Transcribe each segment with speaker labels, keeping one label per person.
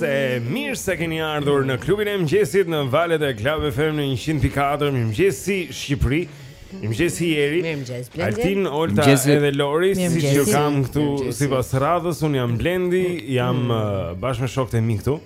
Speaker 1: Mirë se keni ardhur në klubin e mëngjesit në valët e Club FM në 104. Mirëmëngjesi Shqipëri. Mirëmëngjesi Jeri.
Speaker 2: Mirëmëngjes Blendi.
Speaker 1: Altin, Olta
Speaker 3: Mirëmëngjesi.
Speaker 1: edhe Lori, siç
Speaker 2: ju
Speaker 1: Mirëmëngjesi. kam këtu
Speaker 2: Mirëmëngjesi.
Speaker 1: sipas radhës, un jam Blendi, jam Mm. uh, bashkë me shokët e mi këtu.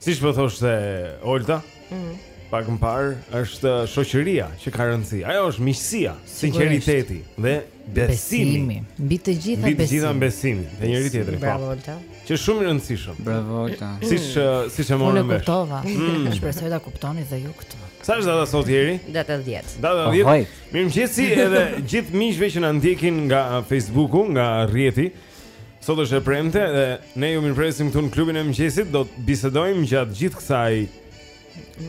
Speaker 1: Siç po thoshte Olta, Mm. pak më parë është uh, shoqëria që ka rëndësi. Ajo është miqësia, sinqeriteti dhe Besimi.
Speaker 2: Mbi të gjitha besimi.
Speaker 1: Mbi të gjitha besimi te njëri tjetri. Po.
Speaker 2: Bravo Olta.
Speaker 1: Që shumë i rëndësishëm.
Speaker 3: Bravo Olta.
Speaker 1: Siç siç e morëm vesh.
Speaker 2: Unë kuptova.
Speaker 1: Mm.
Speaker 2: Shpresoj ta kuptoni dhe ju këtë.
Speaker 1: Sa është data sot Jeri?
Speaker 2: Data 10.
Speaker 1: Data 10.
Speaker 3: Oh,
Speaker 1: Mirëmëngjesi edhe gjithë miqve që na ndjekin nga Facebooku, nga rrjeti. Sot është e premte dhe ne ju mirëpresim këtu në klubin e mëngjesit. Do të bisedojmë gjatë gjithë kësaj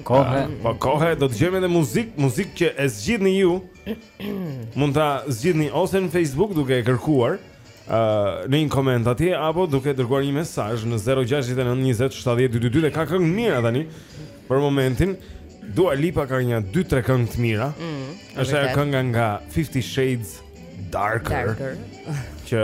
Speaker 1: Kohe, po kohe do të dëgjojmë edhe muzikë, muzikë që e zgjidhni ju. Mund ta zgjidhni ose në Facebook duke e kërkuar uh, në një koment atje apo duke dërguar një mesazh në 069 20 70 222 dhe ka këngë të mira tani për momentin. Dua Lipa ka nja 2-3 këngë të mira. Mm, është ajo kënga nga 50 Shades Darker.
Speaker 2: Darker.
Speaker 1: Që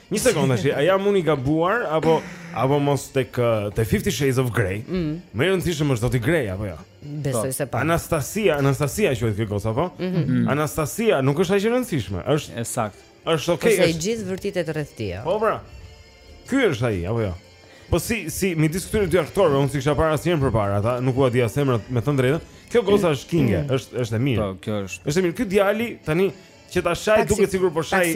Speaker 4: Një
Speaker 1: sekond tash, a jam unë i gabuar apo apo mos tek te Fifty Shades of Grey?
Speaker 5: Mm.
Speaker 1: Më e rëndësishme është zoti Grey apo jo? Ja?
Speaker 5: Besoj po. se po.
Speaker 1: Anastasia, Anastasia quhet kjo goca apo?
Speaker 5: Mm -hmm.
Speaker 1: Anastasia nuk është aq e rëndësishme, është
Speaker 6: e saktë.
Speaker 1: Është okay. Është e
Speaker 5: gjithë vërtitet rreth tij.
Speaker 1: Po bra. Ky është ai apo jo? Ja? Po si si midis këtyre dy aktorëve, unë s'i kisha parë asnjëherë përpara, ata nuk ua di as emrat me thënë drejtën. Kjo goca është kinge, mm. është është e mirë.
Speaker 6: Po, kjo është.
Speaker 1: Është e mirë. Ky djali tani Që ta shaj duket sikur po shaj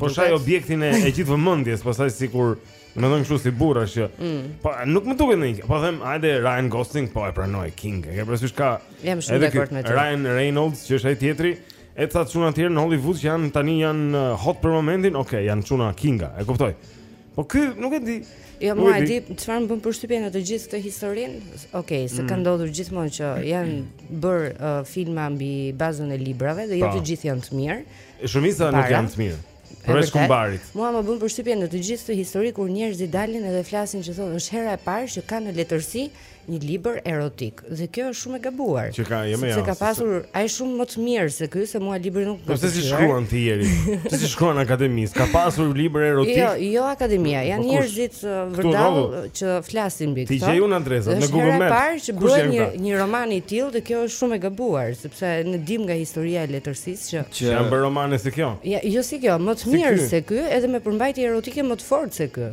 Speaker 1: po shaj objektin e e gjithë vëmendjes, pastaj sikur më thon kështu si burra që
Speaker 5: mm.
Speaker 1: po nuk më duket ndonjë. Po them, hajde Ryan Gosling po e pranoj king. E ke parasysh ka
Speaker 5: Jam shumë dakord me ty.
Speaker 1: Ryan Reynolds që është ai tjetri, e ca çuna të tjerë në Hollywood që janë tani janë uh, hot për momentin, okay, janë çuna kinga, e kuptoj. Po ky nuk e di.
Speaker 5: Jo, mua
Speaker 1: e di
Speaker 5: çfarë më bën përshtypje në të gjithë këtë historinë. Okej, okay, se
Speaker 1: mm.
Speaker 5: ka ndodhur gjithmonë që janë bërë uh, filma mbi bazën e librave dhe jo
Speaker 1: po.
Speaker 5: të gjithë janë të mirë.
Speaker 1: Shumica nuk janë të mirë. Përveç kumbarit.
Speaker 5: Mua më bën përshtypje në të gjithë këtë histori kur njerëzit dalin edhe flasin që thonë është hera e parë që kanë në letërsi një libër erotik dhe kjo është shumë e gabuar.
Speaker 1: Që ka jo
Speaker 5: më
Speaker 1: Se
Speaker 5: ka pasur se... ai shumë më të mirë se ky se mua libri nuk më pëlqen.
Speaker 1: Po pse s'i shkruan ti Jeri? Ti s'i shkruan akademisë? Ka pasur libër erotik?
Speaker 5: Jo, jo akademia, janë njerëzit vërdall që flasin mbi
Speaker 1: këtë.
Speaker 5: Ta
Speaker 1: gjej unë
Speaker 5: adresën
Speaker 1: në Google Maps.
Speaker 5: Është parë që bëhet një një roman i tillë dhe kjo është shumë e gabuar sepse ne dimë nga historia e letërsisë që
Speaker 1: që janë bërë romane si kjo.
Speaker 5: Jo, jo si kjo, më të mirë se ky, edhe me përmbajtje erotike më të fortë se ky.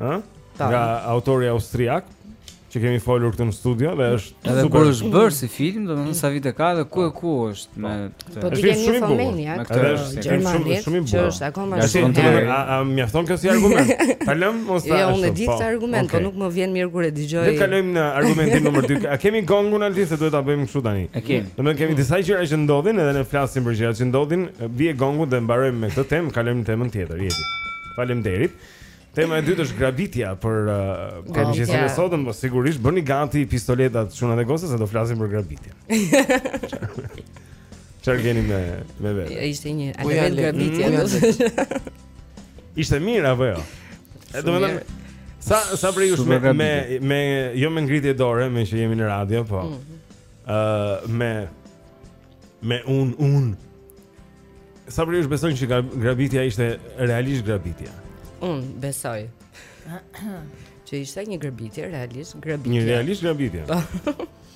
Speaker 5: Ëh? Nga
Speaker 1: autori austriak që kemi folur këtu në studio dhe është
Speaker 6: edhe
Speaker 1: super.
Speaker 6: kur është bërë si film, domethënë sa vite ka dhe ku e ku është me këtë.
Speaker 1: Po
Speaker 5: ti ke një fëmijë
Speaker 6: ja,
Speaker 5: këtë
Speaker 1: është Gjermani, shumë i bukur.
Speaker 5: Që është akoma
Speaker 6: në
Speaker 5: shkollë.
Speaker 1: A, a mjafton kjo si argument? Ta lëmë ose ta.
Speaker 5: Jo, unë di këtë po.
Speaker 1: argument, por
Speaker 5: nuk më vjen mirë kur e dëgjoj.
Speaker 1: Le të kalojmë në argumentin numër 2. A kemi gongun Altin se duhet ta bëjmë kështu tani?
Speaker 6: E kemi.
Speaker 1: Domethënë kemi disa gjëra që ndodhin edhe ne flasim për gjëra që ndodhin, bie gongu dhe mbarojmë me këtë temë, kalojmë në temën tjetër, jepi. Faleminderit. Tema e dytë është grabitja për uh, për një çështje sot, po sigurisht bëni gati pistoletat çuna dhe goca se do flasim për grabitje. Çfarë keni me me vete?
Speaker 5: Jo, ishte një po
Speaker 7: alert
Speaker 5: grabitje. Mm,
Speaker 1: ishte mirë apo jo? Domethënë sa sa prej
Speaker 6: jush
Speaker 1: me, me me jo me ngritje dore, meqë jemi në radio, po.
Speaker 5: Ëh, mm.
Speaker 1: uh, me me unë unë Sa prej jush besojnë që grabitja ishte realisht grabitje?
Speaker 5: Unë besoj Që ishte një grabitje, realisht grabitje.
Speaker 1: Një realisht grabitje po.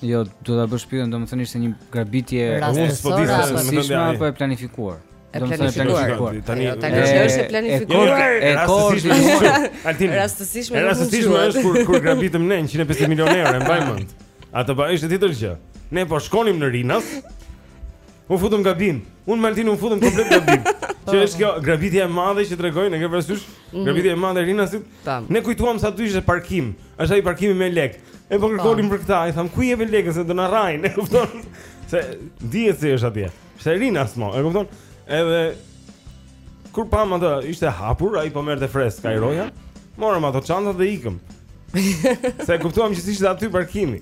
Speaker 6: Jo, do ta bësh pyetjen, domethënë ishte një grabitje
Speaker 2: Rastësore,
Speaker 6: rastësishme, apo e planifikuar
Speaker 5: E planifikuar.
Speaker 1: Tani
Speaker 5: jo, tani që është e planifikuar,
Speaker 6: e
Speaker 1: koordinimit.
Speaker 5: Rastësishme.
Speaker 1: Rastësishme është kur kur grabitëm ne 150 milionë euro, e mban mend. Ajo pra ishte tjetër gjë. Ne po shkonim në Rinas, U futëm gabim. Unë me Altinin u futëm komplet gabim. Që është kjo grabitja e madhe që tregojnë, e ke parasysh? Mhm. Grabitja e madhe e Rinasit. Ne kujtuam se do ishte parkim. Është ai parkimi me lek. E po kërkonim për këtë, i thamë, ku i japim lekët se do na rrahin, e kupton? S'e di si është atje. Është Rinas mo, e kupton? Edhe kur pamë atë, ishte hapur, ai po merrte fresk ai roja. Morëm ato çantat dhe ikëm. S'e kuptuam që ishte aty parkimi.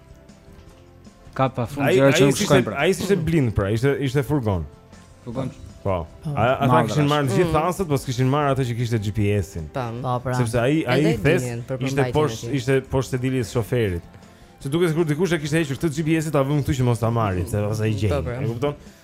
Speaker 1: Ka pafund gjëra
Speaker 6: që nuk shkojnë pra.
Speaker 1: Ai s'ishte blind pra, ishte ishte furgon.
Speaker 6: Furgon.
Speaker 1: Po. po. Ata kishin marrë të gjithë
Speaker 4: mm.
Speaker 1: thasët, po s'kishin marrë atë që kishte GPS-in.
Speaker 4: Po.
Speaker 2: po, pra.
Speaker 1: Sepse ai ai thes ishte poshtë ishte poshtë sedilit të shoferit. Se duket sikur dikush e kishte hequr këtë GPS-in ta vëmë këtu që mos ta marrin, se pastaj i gjejnë.
Speaker 4: Po, pra.
Speaker 1: E kupton?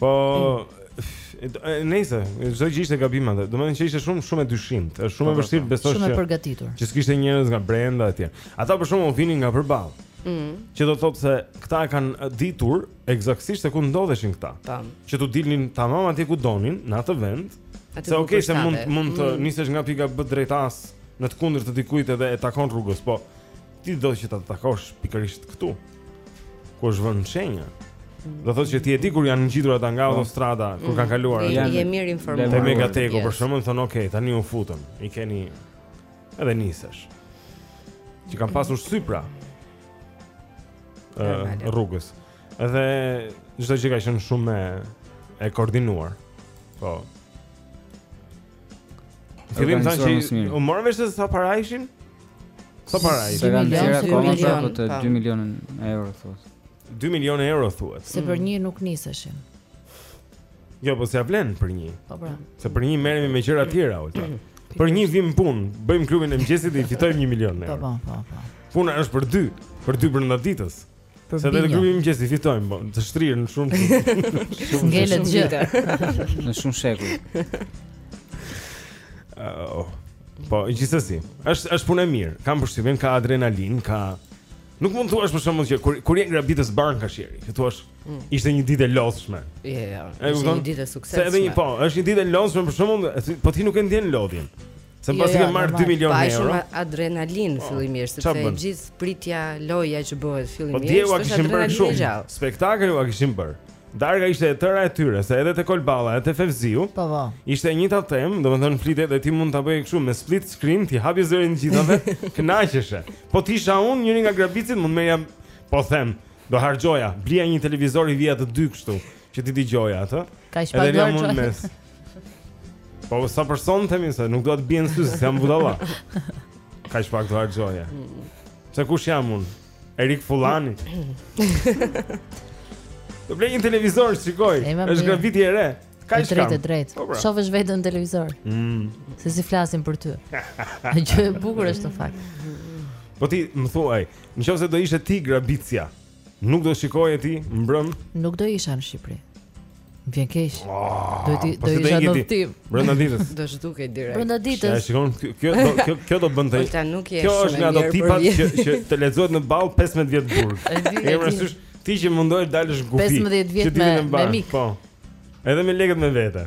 Speaker 6: Po
Speaker 1: nejse, çdo gjë ishte gabim aty. Domethënë që ishte shumë shumë e dyshimtë, është shumë e
Speaker 6: po, po,
Speaker 1: vështirë të po. besosh.
Speaker 2: Shumë e përgatitur.
Speaker 1: Që s'kishte njerëz nga brenda etj. Ata për shembull vinin nga përballë.
Speaker 4: Mm.
Speaker 1: Që do të thotë se këta e kanë ditur ekzaktësisht se ku ndodheshin këta.
Speaker 4: Tamam.
Speaker 1: Që t'u dilnin tamam atje ku donin, në atë vend.
Speaker 4: Atë
Speaker 1: se okay, se mund mund të
Speaker 4: mm.
Speaker 1: nisesh nga pika B drejt A-së në të kundërt të dikujt edhe e takon rrugës, po Ti do që ta takosh pikërisht këtu. Ku është vënë shenja? Do thotë që ti e di kur janë ngjitur ata nga po. autostrada, kur kanë mm.
Speaker 4: kaluar.
Speaker 1: Ti
Speaker 4: je mirinformuar.
Speaker 1: Te Megateku për shembull thonë, "Ok, tani u futën. I keni edhe nisesh." Që kanë pasur sy pra.
Speaker 4: Ëh,
Speaker 1: rrugës. Edhe çdo gjë ka qenë shumë e koordinuar. Po. Fillim
Speaker 6: tani
Speaker 1: që u morën vesh se sa para ishin? Sa para ishin?
Speaker 4: 2
Speaker 6: milionë, 2
Speaker 4: milionë,
Speaker 6: 2 milionë euro thotë.
Speaker 1: 2 milionë euro thuhet.
Speaker 2: Se për një nuk niseshin.
Speaker 1: Jo, po s'ia vlen për një.
Speaker 2: Po pra.
Speaker 1: Se për një merremi me gjëra të tjera, ulta. Për një vim punë, bëjmë klubin e mëngjesit dhe i fitojmë 1 milion euro.
Speaker 2: Po, po, po.
Speaker 1: Puna është për dy, për dy brenda ditës.
Speaker 2: Për
Speaker 1: Se dhe në klubin e mëngjesit i fitojmë, po, të shtrirë në shumë
Speaker 4: shumë
Speaker 2: ngele
Speaker 4: gjë.
Speaker 6: Në shumë shekuj.
Speaker 1: Oh. Po, gjithsesi, është është punë e mirë. Kam përshtypjen ka adrenalinë, ka Nuk mund të thuash për shembull që kur kur je grabitës bankash i ri, ti thua mm. ishte një ditë e lodhshme.
Speaker 4: Jo, jo, jo,
Speaker 1: ishte
Speaker 4: një ditë e suksesshme.
Speaker 1: Se edhe një po, është një ditë e lodhshme për shembull, po ti nuk e ndjen lodhjen. Se pasi
Speaker 2: jo, jo,
Speaker 1: ke marrë 2 milionë euro.
Speaker 4: Ka shumë adrenalinë po,
Speaker 1: fillimisht,
Speaker 4: sepse
Speaker 1: e
Speaker 4: gjithë pritja, loja që bëhet
Speaker 1: po,
Speaker 4: fillimisht.
Speaker 1: Po dhe
Speaker 4: ua
Speaker 1: kishim bërë shumë. Spektakël ua kishim bërë. Darka ishte e tëra e tyre, se edhe te Kol Balla, edhe te Fevziu.
Speaker 2: Po po.
Speaker 1: Ishte e njëjta temë, domethënë flitet dhe ti mund ta bëje kështu me split screen, t'i hapje zërin të gjithave, kënaqeshe. Po të isha unë njëri nga grabitësit, mund merrja po them, do harxhoja, blija një televizor i vija të dy kështu, që t'i dëgjoja atë.
Speaker 2: Ka shpagë
Speaker 1: dorë. Posa për sot themi se nuk do të bie në sy se jam budalla. Ka çfarë të harxhoja. Se kush jam unë? Erik Fullani. Do blej një televizor, shikoj. Është
Speaker 2: nga
Speaker 1: viti i re. Ka
Speaker 2: i shkam. Drejt, drejt.
Speaker 1: Po, pra.
Speaker 2: Shofësh vetën në televizor.
Speaker 1: Mm.
Speaker 2: Se si flasin për ty. Një gjë e bukur është në fakt.
Speaker 1: Po ti më thuaj, në qofë se do ishe ti grabitësja, Nuk do shikoje ti mbrëm?
Speaker 2: Nuk do isha në Shqipëri. Më vjen keq. Ah, do ti do isha në tim.
Speaker 1: Brenda ditës.
Speaker 4: Do zhdukej direkt.
Speaker 2: Brenda ditës.
Speaker 1: Ja, shikon, kjo do kjo kjo do bënte.
Speaker 4: Ata nuk janë.
Speaker 1: Kjo është nga ato tipat që që të lexohet në ballë 15 vjet burg.
Speaker 2: E
Speaker 1: rësysh ti që mundohesh dalësh kufi.
Speaker 2: 15 vjet me me mik.
Speaker 1: Po. Edhe me lekët me vete.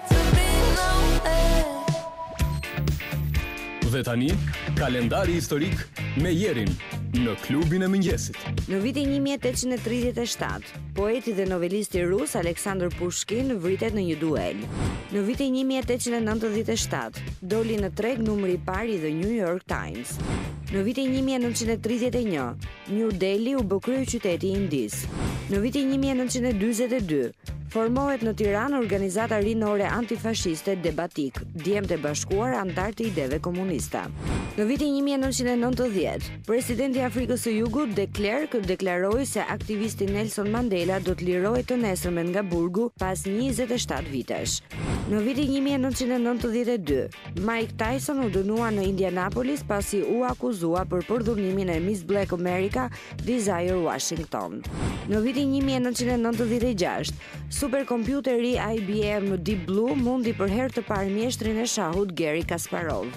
Speaker 8: Dhe tani, kalendari historik me Jerin në klubin e mëngjesit.
Speaker 4: Në vitin 1837, poeti dhe novelisti rus Aleksandr Pushkin vritet në një duel. Në vitin 1897, doli në treg numri i parë i The New York Times. Në vitin 1931, New Delhi u bë kryeqyteti i Indisë. Në vitin 1942, Formohet në Tiranë organizata rinore antifashiste Debatik, Djemtë e Bashkuar anëtarë të ideve komuniste. Në vitin 1990, presidenti i Afrikës së Jugut de Klerk deklaroi se aktivisti Nelson Mandela do të lirohej të nesërmen nga burgu pas 27 vitesh. Në vitin 1992, Mike Tyson u dënua në Indianapolis pasi u akuzua për përdhunimin e Miss Black America Desire Washington. Në vitin një mijë e nëntëqind e nëntëdhjetë e gjashtë, superkompjuteri IBM Deep Blue mundi për herë të parë mjeshtrin e shahut Garry Kasparov.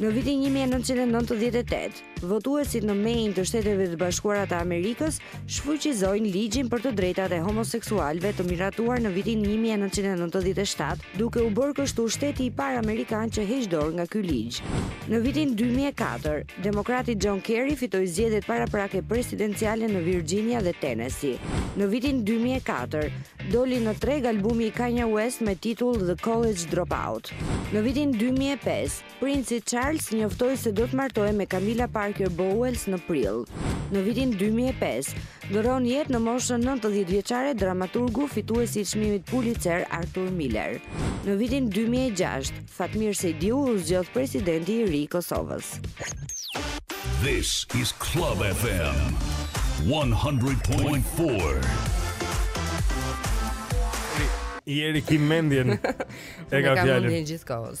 Speaker 4: Në vitin një mijë e nëntëqind e nëntëdhjetë e tetë, votuesit në Maine të Shteteve të Bashkuara të Amerikës shfuqizojnë ligjin për të drejtat e homoseksualëve të miratuar në vitin një mijë e nëntëqind e nëntëdhjetë e shtatë duke u bërë kështu shteti i parë amerikan që heq dorë nga ky ligj. Në vitin 2004, demokrati John Kerry fitoi zgjedhjet paraprake presidenciale në Virginia dhe Tennessee. Në vitin 2004, doli në treg albumi i Kanye West me titull The College Dropout. Në vitin 2005, Princi Charles njoftoi se do të martohej me Camilla Parker Bowles në prill. Në vitin 2005, ndërron jetë në moshën 90 vjeçare dramaturgu fitues i çmimit Pulitzer Arthur Miller. Në vitin 2006, Fatmir Sejdiu u zgjodh presidenti i ri i Kosovës.
Speaker 9: This is Club FM 100.4.
Speaker 1: Jeri ki mendjen e ka fjalën.
Speaker 4: Unë
Speaker 1: e
Speaker 4: kam
Speaker 1: mendjen gjithkohës.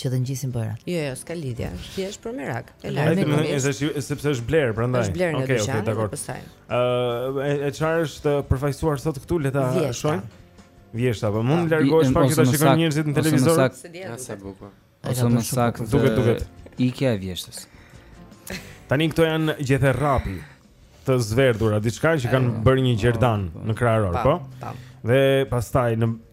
Speaker 1: që
Speaker 2: të ngjisin bërat.
Speaker 4: Jo, jo, s'ka lidhje, është thjesht për merak. E lajmë
Speaker 2: me
Speaker 1: këtë. Është është sepse është blerë prandaj.
Speaker 4: Është blerë në
Speaker 1: okay,
Speaker 4: dyqan, okay,
Speaker 1: dakor. Ë, e çfarë është përfaqësuar sot këtu le ta shohim. Vjeshta, po mund të
Speaker 6: ah,
Speaker 1: largohesh pak që ta shikojnë njerëzit në televizor.
Speaker 7: Ja sa bukur.
Speaker 6: Ose më
Speaker 2: saktë,
Speaker 1: duket duket.
Speaker 6: Ikja e vjeshtës.
Speaker 1: Tani këto janë gjethe rrapi të zverdhura, diçka që kanë bërë një gjerdan po,
Speaker 4: po.
Speaker 1: në kraharor, po? Dhe pastaj në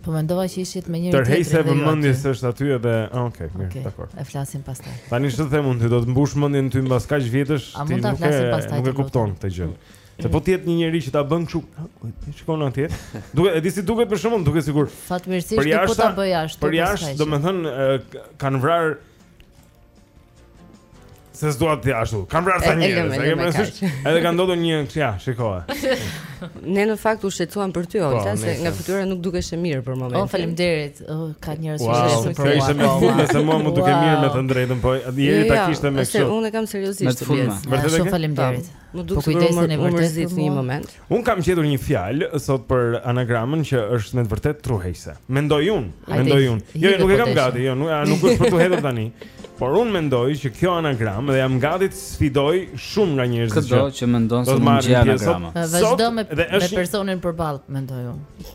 Speaker 4: Po
Speaker 2: mendova që ishit me njëri tjetrin. Tërheqëse
Speaker 1: vëmendjeje
Speaker 2: se
Speaker 1: është aty edhe, ah, okay, mirë,
Speaker 2: okay.
Speaker 1: dakor.
Speaker 2: E flasim pastaj.
Speaker 1: Tani ç'të them unë, s'do ta mbush mendjen ty mbas kaq vjetësh, ti nuk e
Speaker 2: pastaj,
Speaker 1: nuk e kupton këtë gjë. Se po të jetë një njeri që ta bën kështu, shikon në tjetë, duket, e di si duket për shembull, duke sigur...
Speaker 2: Fatmirësisht të po ta bëj ashtu,
Speaker 1: për jashtë, do me thënë, kanë vrarë Se s'do atë ashtu. Kam vrarë sa njerëz.
Speaker 4: Ai
Speaker 1: më
Speaker 4: thotë,
Speaker 1: edhe ka ndodhur një kja, shikoa.
Speaker 4: Ne në fakt u shqetësuam për ty, po, Olta, se nga fytyra nuk dukeshe mirë për momentin.
Speaker 2: Oh, faleminderit. Oh, ka njerëz që janë super.
Speaker 1: Kjo ishte
Speaker 2: më
Speaker 1: fund, se mua më duke mirë, them të drejtën, po jeri ta kishte
Speaker 4: më
Speaker 1: kështu.
Speaker 4: Unë kam seriozisht
Speaker 6: të
Speaker 4: pjesë.
Speaker 1: Vërtet e ke?
Speaker 2: Faleminderit.
Speaker 4: Më duk po
Speaker 2: sikur
Speaker 4: më,
Speaker 2: më
Speaker 4: mërzit një moment.
Speaker 1: Unë kam gjetur një fjalë sot për anagramën që është me të vërtetë tërheqëse. Mendoj unë, mendoj unë. Jo,
Speaker 2: jo,
Speaker 1: nuk e kam gati, jo, nuk nuk është për t'u hedhur tani. Por unë mendoj që kjo anagramë dhe jam gati të sfidoj shumë nga njerëzit
Speaker 6: që do që mendon se mund
Speaker 1: të gjejë
Speaker 6: anagrama.
Speaker 2: Vazhdo me me personin përballë, mendoj unë.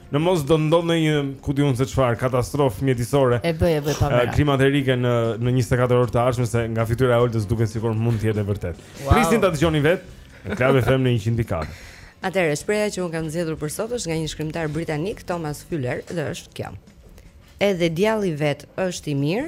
Speaker 4: Në
Speaker 1: mos do ndodhë një, ku di unë se çfarë, katastrofë mjedisore.
Speaker 2: E bëj, e bëj pa merak.
Speaker 1: Klimaterike në në 24 orë të ardhshme se nga fytyra e Oltës duket sikur mund të jetë e vërtetë.
Speaker 2: Wow.
Speaker 1: Prisni ta dëgjoni vetë. Club FM në 104.
Speaker 4: Atëherë shprehja që unë kam zgjedhur për sot është nga një shkrimtar britanik Thomas Fuller dhe është kjo. Edhe djalli vetë është i mirë,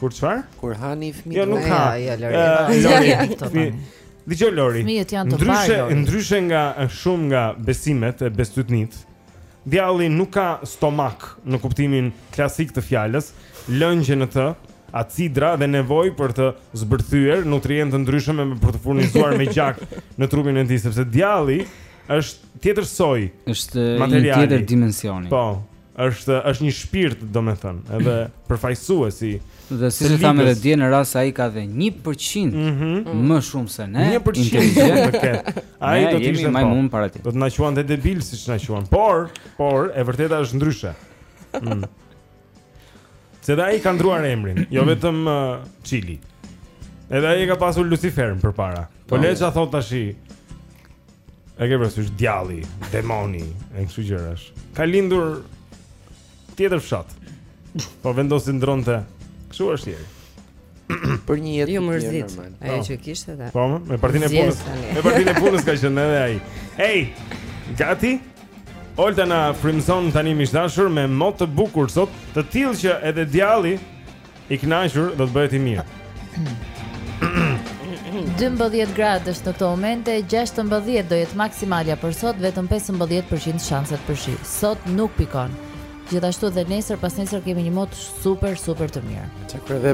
Speaker 4: Kur
Speaker 1: çfarë?
Speaker 4: Kur
Speaker 7: hani fëmijë.
Speaker 1: Jo, nuk ha.
Speaker 4: Ja, ja, Lori.
Speaker 2: Dëgjo
Speaker 1: Lori.
Speaker 2: Fëmijët janë të parë. Ndryshe,
Speaker 1: ndryshe nga shumë nga besimet e bestytnitë. Djalli nuk ka stomak në kuptimin klasik të fjalës, lëngje në të, acidra dhe nevojë për të zbërthyer nutrientë të ndryshëm për të furnizuar me gjak në trupin e tij, sepse djalli është tjetër soj.
Speaker 6: Është një tjetër dimensioni.
Speaker 1: Po, Është është një shpirt, domethënë, edhe përfaqësuesi.
Speaker 6: Dhe
Speaker 1: siç
Speaker 6: e thamë edhe dje në rast se ai ka dhe 1%
Speaker 1: mm -hmm.
Speaker 6: më shumë se ne,
Speaker 1: 1% të ketë. Ai do të ishte më po.
Speaker 6: mund para ti.
Speaker 1: Do të na quante debil siç na quan. Por, por e vërteta është ndryshe. Mm. Se dhe ai ka ndruar emrin, jo vetëm uh, Çili. Edhe ai e ka pasur Lucifer përpara. Po, po le ç'thotë tashi? E ke parasysh djalli, demoni, e kështu gjërash. Ka lindur tjetër fshat. Po vendosi ta ndronte. Kështu është njeriu.
Speaker 7: Për një jetë
Speaker 4: jo,
Speaker 7: të
Speaker 4: tjerë
Speaker 7: normal.
Speaker 4: Ajo
Speaker 1: po.
Speaker 4: që kishte dhe.
Speaker 1: Po, me partinë e punës. Me partinë e punës ka qenë edhe ai. Ej. Gati? Olta na frymëzon tani miq të dashur me mot të bukur sot, të tillë që edhe djalli I kënaqur do të bëhet i mirë.
Speaker 2: 12 gradë është në këto momente, 16 do jetë maksimalja për sot, vetëm 15% shanset për shi. Sot nuk pikon. Gjithashtu dhe nesër pas nesër kemi një mot super super të mirë.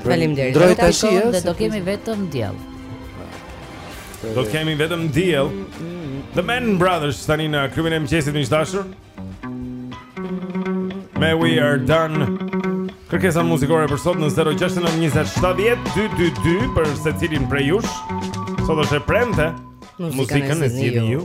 Speaker 4: Faleminderit.
Speaker 7: Ndroj tash
Speaker 2: dhe do kemi vetëm diell.
Speaker 1: Do të kemi vetëm diell. The Madden Brothers tani në klubin e mëngjesit miq të dashur. Me we are done Kërkesa muzikore për sot në 069 20 70 222 Për secilin prej jush Sot është e premte Muzikën e zgjidhni ju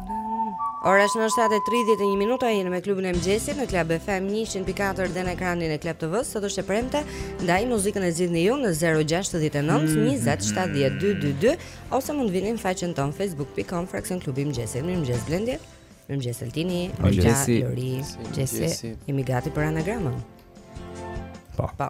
Speaker 5: Ora është në 7:31 minuta, jeni me klubin e mëngjesit në Club FM 100.4 dhe në ekranin e Klan TV-së. Sot është e premte, ndaj muzikën e zgjidhni ju në 069 20 70 222 ose mund të vini në faqen tonë facebook.com fraksion klubi mëngjesit. Mirëmëngjes Blendi. Mirëmëngjes Altini,
Speaker 6: Olta,
Speaker 5: Lori,
Speaker 7: Jesse.
Speaker 5: Jemi gati për anagramën.
Speaker 10: Po.
Speaker 5: Po.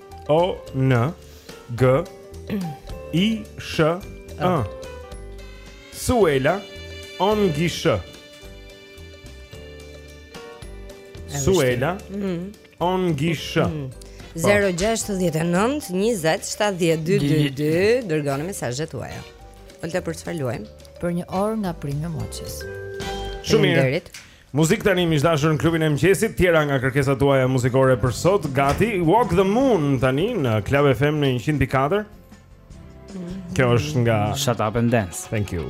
Speaker 10: O N G I SH Suela on gish. Suela mm. Ongish.
Speaker 5: 069 20 70 222 dërgoni mesazhet tuaja. Olta për çfarë luajmë?
Speaker 2: Për një orë nga Premium Watches.
Speaker 10: Shumë mirë. Muzikë tani miq të dashur në klubin e mëngjesit, të tjera nga kërkesat tuaja muzikore për sot, gati Walk the Moon tani në Club FM në 100.4. Kjo është nga
Speaker 6: Shut Up and Dance.
Speaker 10: Thank you.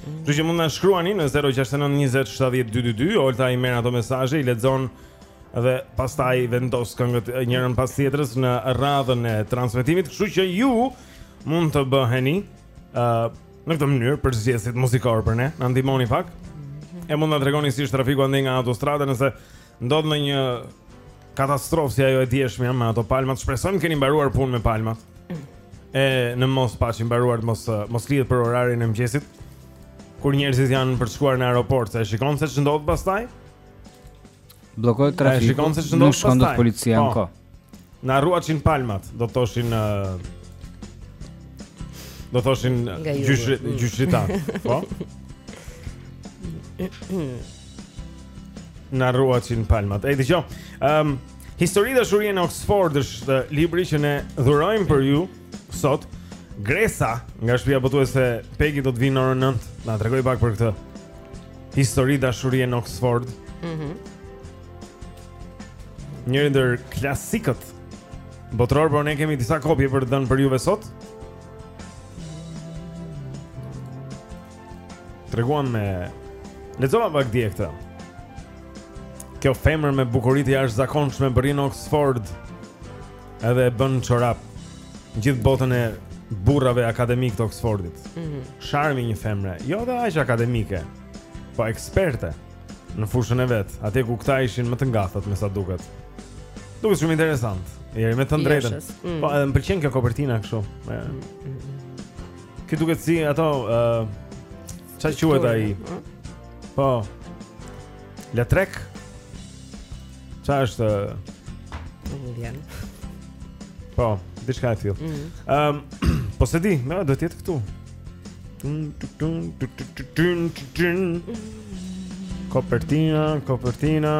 Speaker 1: Kështu që mund të na shkruani në 0692070222, Olta i merr ato mesazhe, i lexon dhe pastaj vendos këngët njërën pas tjetrës në radhën e transmetimit, kështu që ju mund të bëheni ë uh, në këtë mënyrë përzgjedhësit muzikorë për ne, na ndihmoni pak. E mund të na tregoni si është trafiku andej nga autostrada nëse ndodh ndonjë katastrofë si ajo e djeshmja me ato palmat. Shpresojmë të keni mbaruar punë me palmat. E në mos paçi mbaruar të mos mos lihet për orarin e mëngjesit. Kur njerëzit janë për të shkuar në aeroport, se e shikon se ç'ndodh pastaj?
Speaker 6: Bllokohet trafiku.
Speaker 1: Shikon se ç'ndodh pastaj.
Speaker 6: Nuk shkon dot policia
Speaker 1: po.
Speaker 6: në kohë.
Speaker 1: Na rruashin palmat, do thoshin do thoshin gjyshërit,
Speaker 5: gjyshërit
Speaker 1: tanë, po? Na rruashin palmat Ej, dëgjo um, Histori dashurie në Oxford është libri që ne dhurojmë për ju Sot Gresa Nga shpia botuese Pegi do të vijë në orën nëntë Na tregojë pak për këtë Histori dashurie në Oxford
Speaker 5: mm -hmm.
Speaker 1: Njëri ndër klasikët Botëror, por ne kemi disa kopje për të dhënë për juve sot Treguan me Lexova pak dje këtë Kjo femër me bukuri të jashtëzakonshme mbërrin në Oxford Edhe e bën çorap. Gjithë botën e burrave akademik të Oxfordit
Speaker 5: mm -hmm.
Speaker 1: Sharmi një femre Jo dhe aq akademike Po eksperte Në fushën e vet Atje ku këta ishin më të ngathët me sa duket Duket shumë interesant Eri me thënë të drejtën
Speaker 5: mm.
Speaker 1: Po edhe më pëlqen kjo kopertina kështu me... Mm -hmm. Ky duket si ato ë ça quhet ai? Po. Lautrec. Ça është?
Speaker 5: Indian.
Speaker 1: Po, diçka e tillë.
Speaker 5: Mhm.
Speaker 1: Ëm, po se di, më duhet të jetë këtu. Kopertina, kopertina.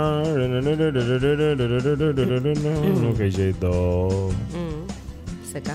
Speaker 1: Nuk e gjej dot.
Speaker 5: Mhm. Se ka.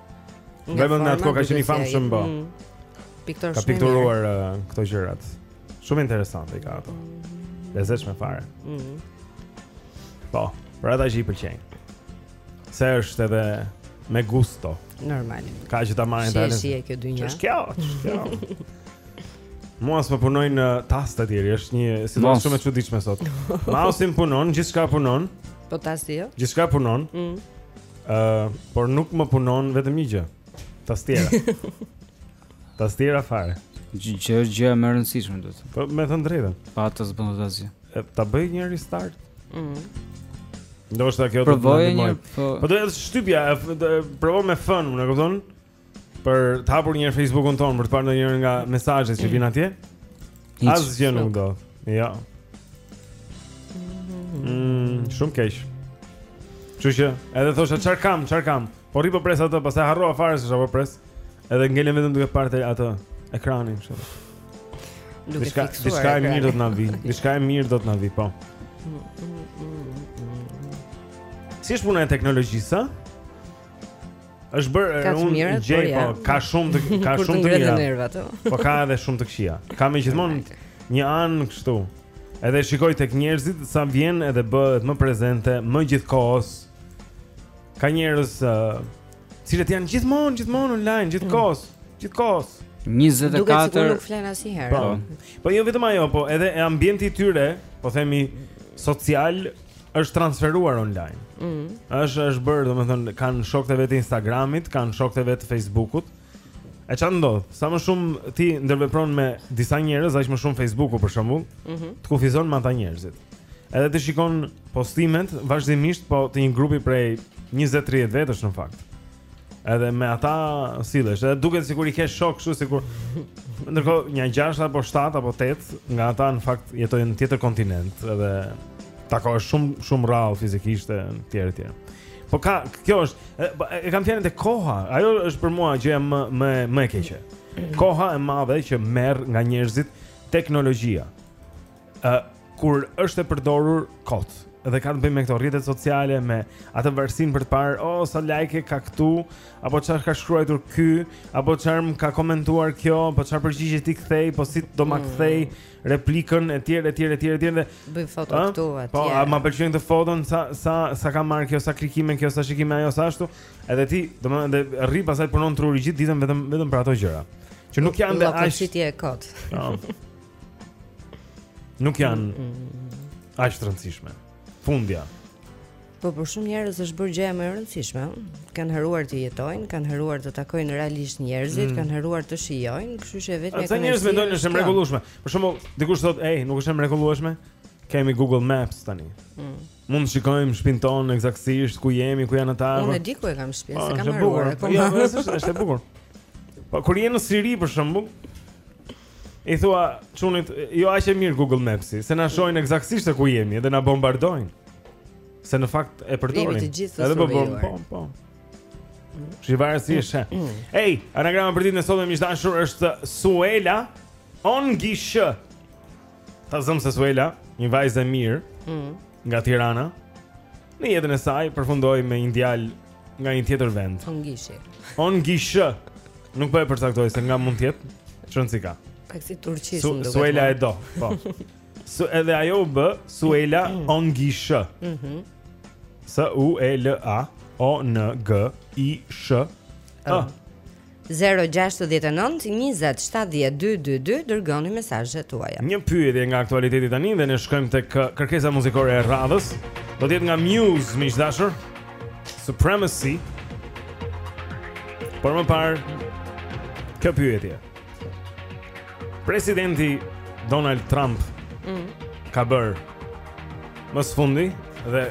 Speaker 5: Nga
Speaker 1: Vëmend atë kohë ka qenë i famshëm po.
Speaker 5: Mm. Piktor shumë. Ka
Speaker 1: pikturuar uh, këto gjërat. Shumë interesante i ka ato. Mm. Lezetshme fare.
Speaker 5: Mm.
Speaker 1: Po, për ata që i pëlqejnë. Se është edhe me gusto.
Speaker 5: Normal.
Speaker 1: Ka që ta marrin dalin.
Speaker 5: Si e kjo dynja?
Speaker 1: Ç'është kjo? Ç'është kjo? Mua s'më punojnë në uh, tastiera, është një situatë shumë e çuditshme sot. Mausi punon, gjithçka punon.
Speaker 5: Po tasti jo?
Speaker 1: Gjithçka punon.
Speaker 5: Mm.
Speaker 1: Ë, uh, por nuk më punon vetëm një gjë. Tastiera. tastiera fare.
Speaker 6: Gjë gjë më e rëndësishme do të.
Speaker 1: Po me thënë drejtën.
Speaker 6: Pa të s'bën dot asgjë.
Speaker 1: Ta bëj një restart.
Speaker 5: Mhm.
Speaker 1: Mm Ndoshta kjo do të
Speaker 6: ndihmojë. Po,
Speaker 1: po do të shtypja, provo me fën, më kupton? Për të hapur një herë Facebook-un tonë për të parë ndonjërin nga mesazhet që vijnë atje. Asgjë nuk do. Jo. Mm, shumë keq. Kështu që edhe thosha çfarë kam, çfarë kam. Po rri po pres atë, pastaj harrova fare se çfarë po pres. Edhe ngelem vetëm duke parë atë ekranin kështu.
Speaker 5: Duke fiksuar.
Speaker 1: Diçka e mirë do të na vi. Diçka e mirë do të na vi, po. Si është puna e teknologjisë? Është bërë
Speaker 5: ka të
Speaker 1: mirë,
Speaker 5: po, ja.
Speaker 1: po ka shumë të ka shumë të mira. Po ka edhe shumë të këqija. Ka gjithmonë një anë kështu. Edhe shikoj tek njerëzit sa vjen edhe bëhet më prezente, më gjithë kohës. Ka njerëz të uh, cilët janë gjithmonë, gjithmonë online, gjithë kohës,
Speaker 5: mm. gjithë kohës.
Speaker 6: 24 Duket sikur
Speaker 5: nuk flenë asnjëherë.
Speaker 1: Po. po jo vetëm ajo, po edhe e ambienti i tyre, po themi social është transferuar online.
Speaker 5: Ëh. Mm.
Speaker 1: Është është bërë, domethënë kanë shokët e vet të Instagramit, kanë shokët e vet të Facebookut. E ça ndodh? Sa më shumë ti ndërvepron me disa njerëz, aq më shumë Facebooku për shembull,
Speaker 5: ëh, mm -hmm.
Speaker 1: të kufizon me ata njerëzit. Edhe ti shikon postimet vazhdimisht po të një grupi prej 20-30 vetësh në fakt. Edhe me ata sillesh, edhe duket sikur i ke shokë kështu sikur ndërkohë nja 6 apo 7 apo 8 nga ata në fakt jetojnë në tjetër kontinent edhe takohesh shumë shumë rrallë fizikisht e etj etj. Po ka, kjo është e, po, e kam fjalën te koha. Ajo është për mua gjëja më më më e keqe. Koha e madhe që merr nga njerëzit teknologjia. ë uh, kur është e përdorur kot dhe ka të bëjë me këto rrjete sociale me atë varësinë për të parë oh sa like ka këtu apo çfarë ka shkruar ky apo çfarë më ka komentuar kjo apo çfarë përgjigje t'i kthej po si do ma mm. kthej replikën etj etj etj etj dhe
Speaker 5: bëj foto
Speaker 1: ah,
Speaker 5: këtu atje po
Speaker 1: a ma pëlqen këtë foton sa sa sa ka marrë kjo sa klikime kjo sa shikime ajo sa ashtu edhe ti domethënë rri pastaj punon truri gjithë ditën vetëm vetëm për ato gjëra që nuk janë dhe ashtu
Speaker 5: ti e kot
Speaker 1: po. Nuk janë mm -hmm. aq të rëndësishme. Fundja.
Speaker 5: Po për shumë njerëz është bërë gjëja më e rëndësishme. Kanë harruar të jetojnë, kanë harruar të takojnë realisht njerëzit,
Speaker 1: mm.
Speaker 5: kanë harruar të shijojnë, kështu që vetëm
Speaker 1: ata njerëz mendojnë është e mrekullueshme. Për shembull, dikush thotë, "Ej, nuk është e mrekullueshme? Kemi Google Maps tani."
Speaker 5: Mm.
Speaker 1: Mund të shikojmë shpinën tonë eksaktësisht ku jemi, ku janë ata.
Speaker 5: Unë e di ku e kam shpinë,
Speaker 1: po,
Speaker 5: s'e kam harruar.
Speaker 1: Po, jo, është është e bukur. Po kur je në Siri për shembull, I thua çunit, jo aq e mirë Google Maps-i, se na shohin eksaktësisht ku jemi dhe na bombardojnë. Se në fakt e përdorin. Edhe po po po. po. Shi varet si është. Ej, anagrama për ditën e sotme miq të dashur është Suela Ongish. Ta zëmë se Suela, një vajzë e mirë.
Speaker 5: Mm.
Speaker 1: Nga Tirana. Në jetën e saj përfundoi me një djalë nga një tjetër vend.
Speaker 5: Ongish.
Speaker 1: Ongish. Nuk po e përcaktoj se nga mund të jetë. Ç'rëndësi ka.
Speaker 5: Pak si turqisht më duket.
Speaker 1: Suela e do, po. Su edhe ajo u bë Suela mm. Ongish.
Speaker 5: Mhm.
Speaker 1: Mm S U E L A O N G I S H. Zero
Speaker 5: gjashtëdhjetë e nëntë njëzet shtatëdhjetë dy dy dy dërgoni mesazhet tuaja.
Speaker 1: Një pyetje nga aktualiteti tani dhe ne shkojmë tek uh, kërkesa muzikore e radhës. Do të jetë nga Muse, miq të dashur. Supremacy. Por më parë kjo pyetje. Presidenti Donald Trump
Speaker 5: mm.
Speaker 1: ka bërë më së fundi dhe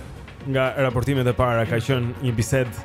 Speaker 1: nga raportimet e para ka qenë një bisedë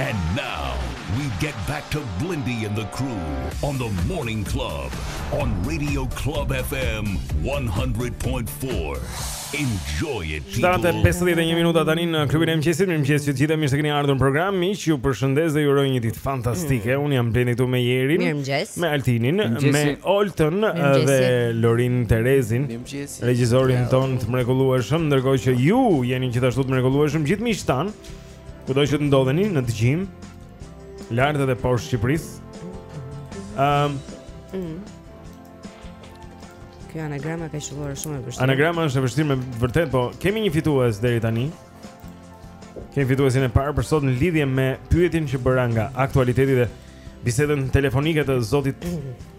Speaker 11: And
Speaker 9: now we get back to Blendi and the crew on the morning club on radio club fm 100.4 enjoy it people Tetë e
Speaker 1: 51 minuta tani në klubin e mëngjesit mirëmëngjes ju të gjithë mirë se keni ardhur në program miq ju përshëndes dhe ju uroj një ditë fantastike mm. unë jam Blendi këtu me Jerin
Speaker 5: mirëmëngjes
Speaker 1: me Altinin me Oltën dhe Lorin Terezin regjisorin tonë të mrekullueshëm ndërkohë që ju jeni gjithashtu të mrekullueshëm gjithë miqtë tanë Kudo që të ndodheni në dëgjim Lart edhe poshtë Shqipërisë um, mm.
Speaker 5: Kjo anagrama ka qëlluar shumë e vështirë
Speaker 1: Anagrama është e vështirë me të vërtetë Po kemi një fitues deri tani Kemi fituesin e parë për sot në lidhje me pyetjen që bëra nga aktualiteti dhe Bisedën telefonike të zotit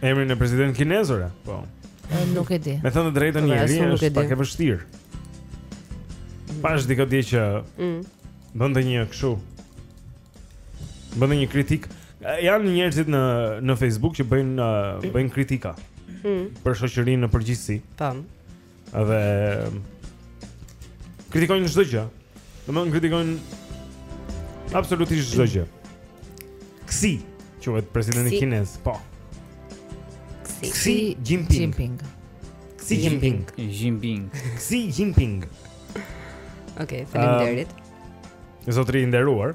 Speaker 5: Emrin
Speaker 2: e
Speaker 1: presidentit kinez ore? Po.
Speaker 2: Nuk e di.
Speaker 1: Me thënë të drejtën
Speaker 5: po,
Speaker 1: njëri është pak e vështirë. Pashë dikë dje që
Speaker 5: mm.
Speaker 1: bënte një kështu. Bënte një kritikë. Janë njerëzit në në Facebook që bëjnë bëjnë kritika.
Speaker 5: Mm.
Speaker 1: Për shoqërinë në përgjithësi.
Speaker 5: Tam.
Speaker 1: Dhe kritikojnë çdo gjë. Domthon kritikojnë absolutisht çdo gjë. Xi, quhet presidenti kinez, po. Xi Jinping.
Speaker 2: Xi Jinping.
Speaker 1: Xi Jinping. Xi Jinping.
Speaker 5: Okej, faleminderit.
Speaker 1: Zotëri i nderuar.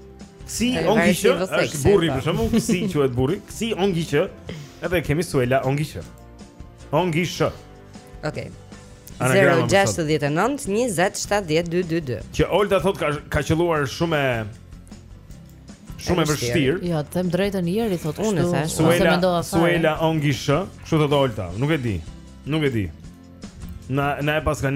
Speaker 1: Xi Ongish është burri për shembull, Xi quhet burri, Xi Ongish. Edhe kemi Suela Ongish. Ongish.
Speaker 5: Okej. Okay. 0-6-19-27-12-2
Speaker 1: Që Olta thot ka, ka qëlluar shumë e Shumë e
Speaker 5: vështirë
Speaker 2: Jo, të them drejtën njëri thot
Speaker 5: unë e
Speaker 2: thesh
Speaker 1: Suela, Suela Ongish Kështu thot Olta, nuk e di Nuk e di Na, na e
Speaker 2: paskan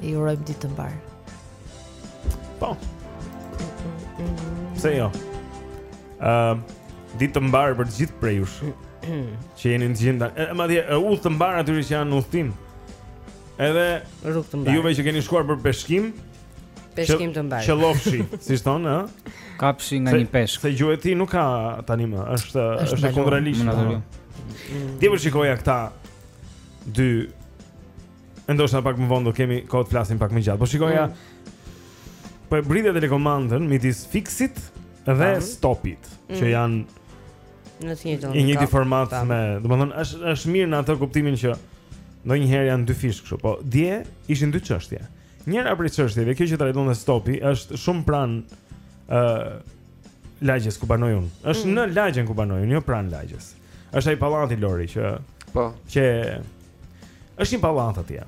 Speaker 2: I urojmë ditë të mbarë.
Speaker 1: Po. Pse jo? Ëm, uh, ditë të mbarë për të gjithë prej jush. që jeni në gjenda. Madje udhë të mbarë atyre që janë në udhëtim. Edhe
Speaker 5: rrugë të mbarë.
Speaker 1: Juve që keni shkuar për peshkim,
Speaker 5: peshkim të mbarë.
Speaker 1: Qëllofshi, siç thonë, ë?
Speaker 6: Kapshi nga një peshk.
Speaker 1: Se gjueti nuk ka tani më, është
Speaker 2: është
Speaker 1: e
Speaker 6: kundraligjshme.
Speaker 1: Ti po shikoja këta dy E ndoshta pak më vonë do kemi kohë të flasim pak më gjatë. Po shikoja mm. po e bridhja telekomandën midis Fiksit dhe
Speaker 5: Tam.
Speaker 1: Mhm. stopit,
Speaker 5: mm.
Speaker 1: që janë
Speaker 5: në të njëjtën.
Speaker 1: Në
Speaker 5: njëjtë
Speaker 1: format
Speaker 5: Tam.
Speaker 1: me, domethënë është është mirë në atë kuptimin që ndonjëherë janë dyfish kështu, po dje ishin dy çështje. Njëra prej çështjeve, kjo që trajtonte Stopi, është shumë pranë ë uh, lagjes ku banoj unë. Është
Speaker 7: mm.
Speaker 1: në lagjen ku banoj unë, jo pranë lagjes. Është ai pallati Lori që
Speaker 7: po.
Speaker 1: Që është një pallat atje.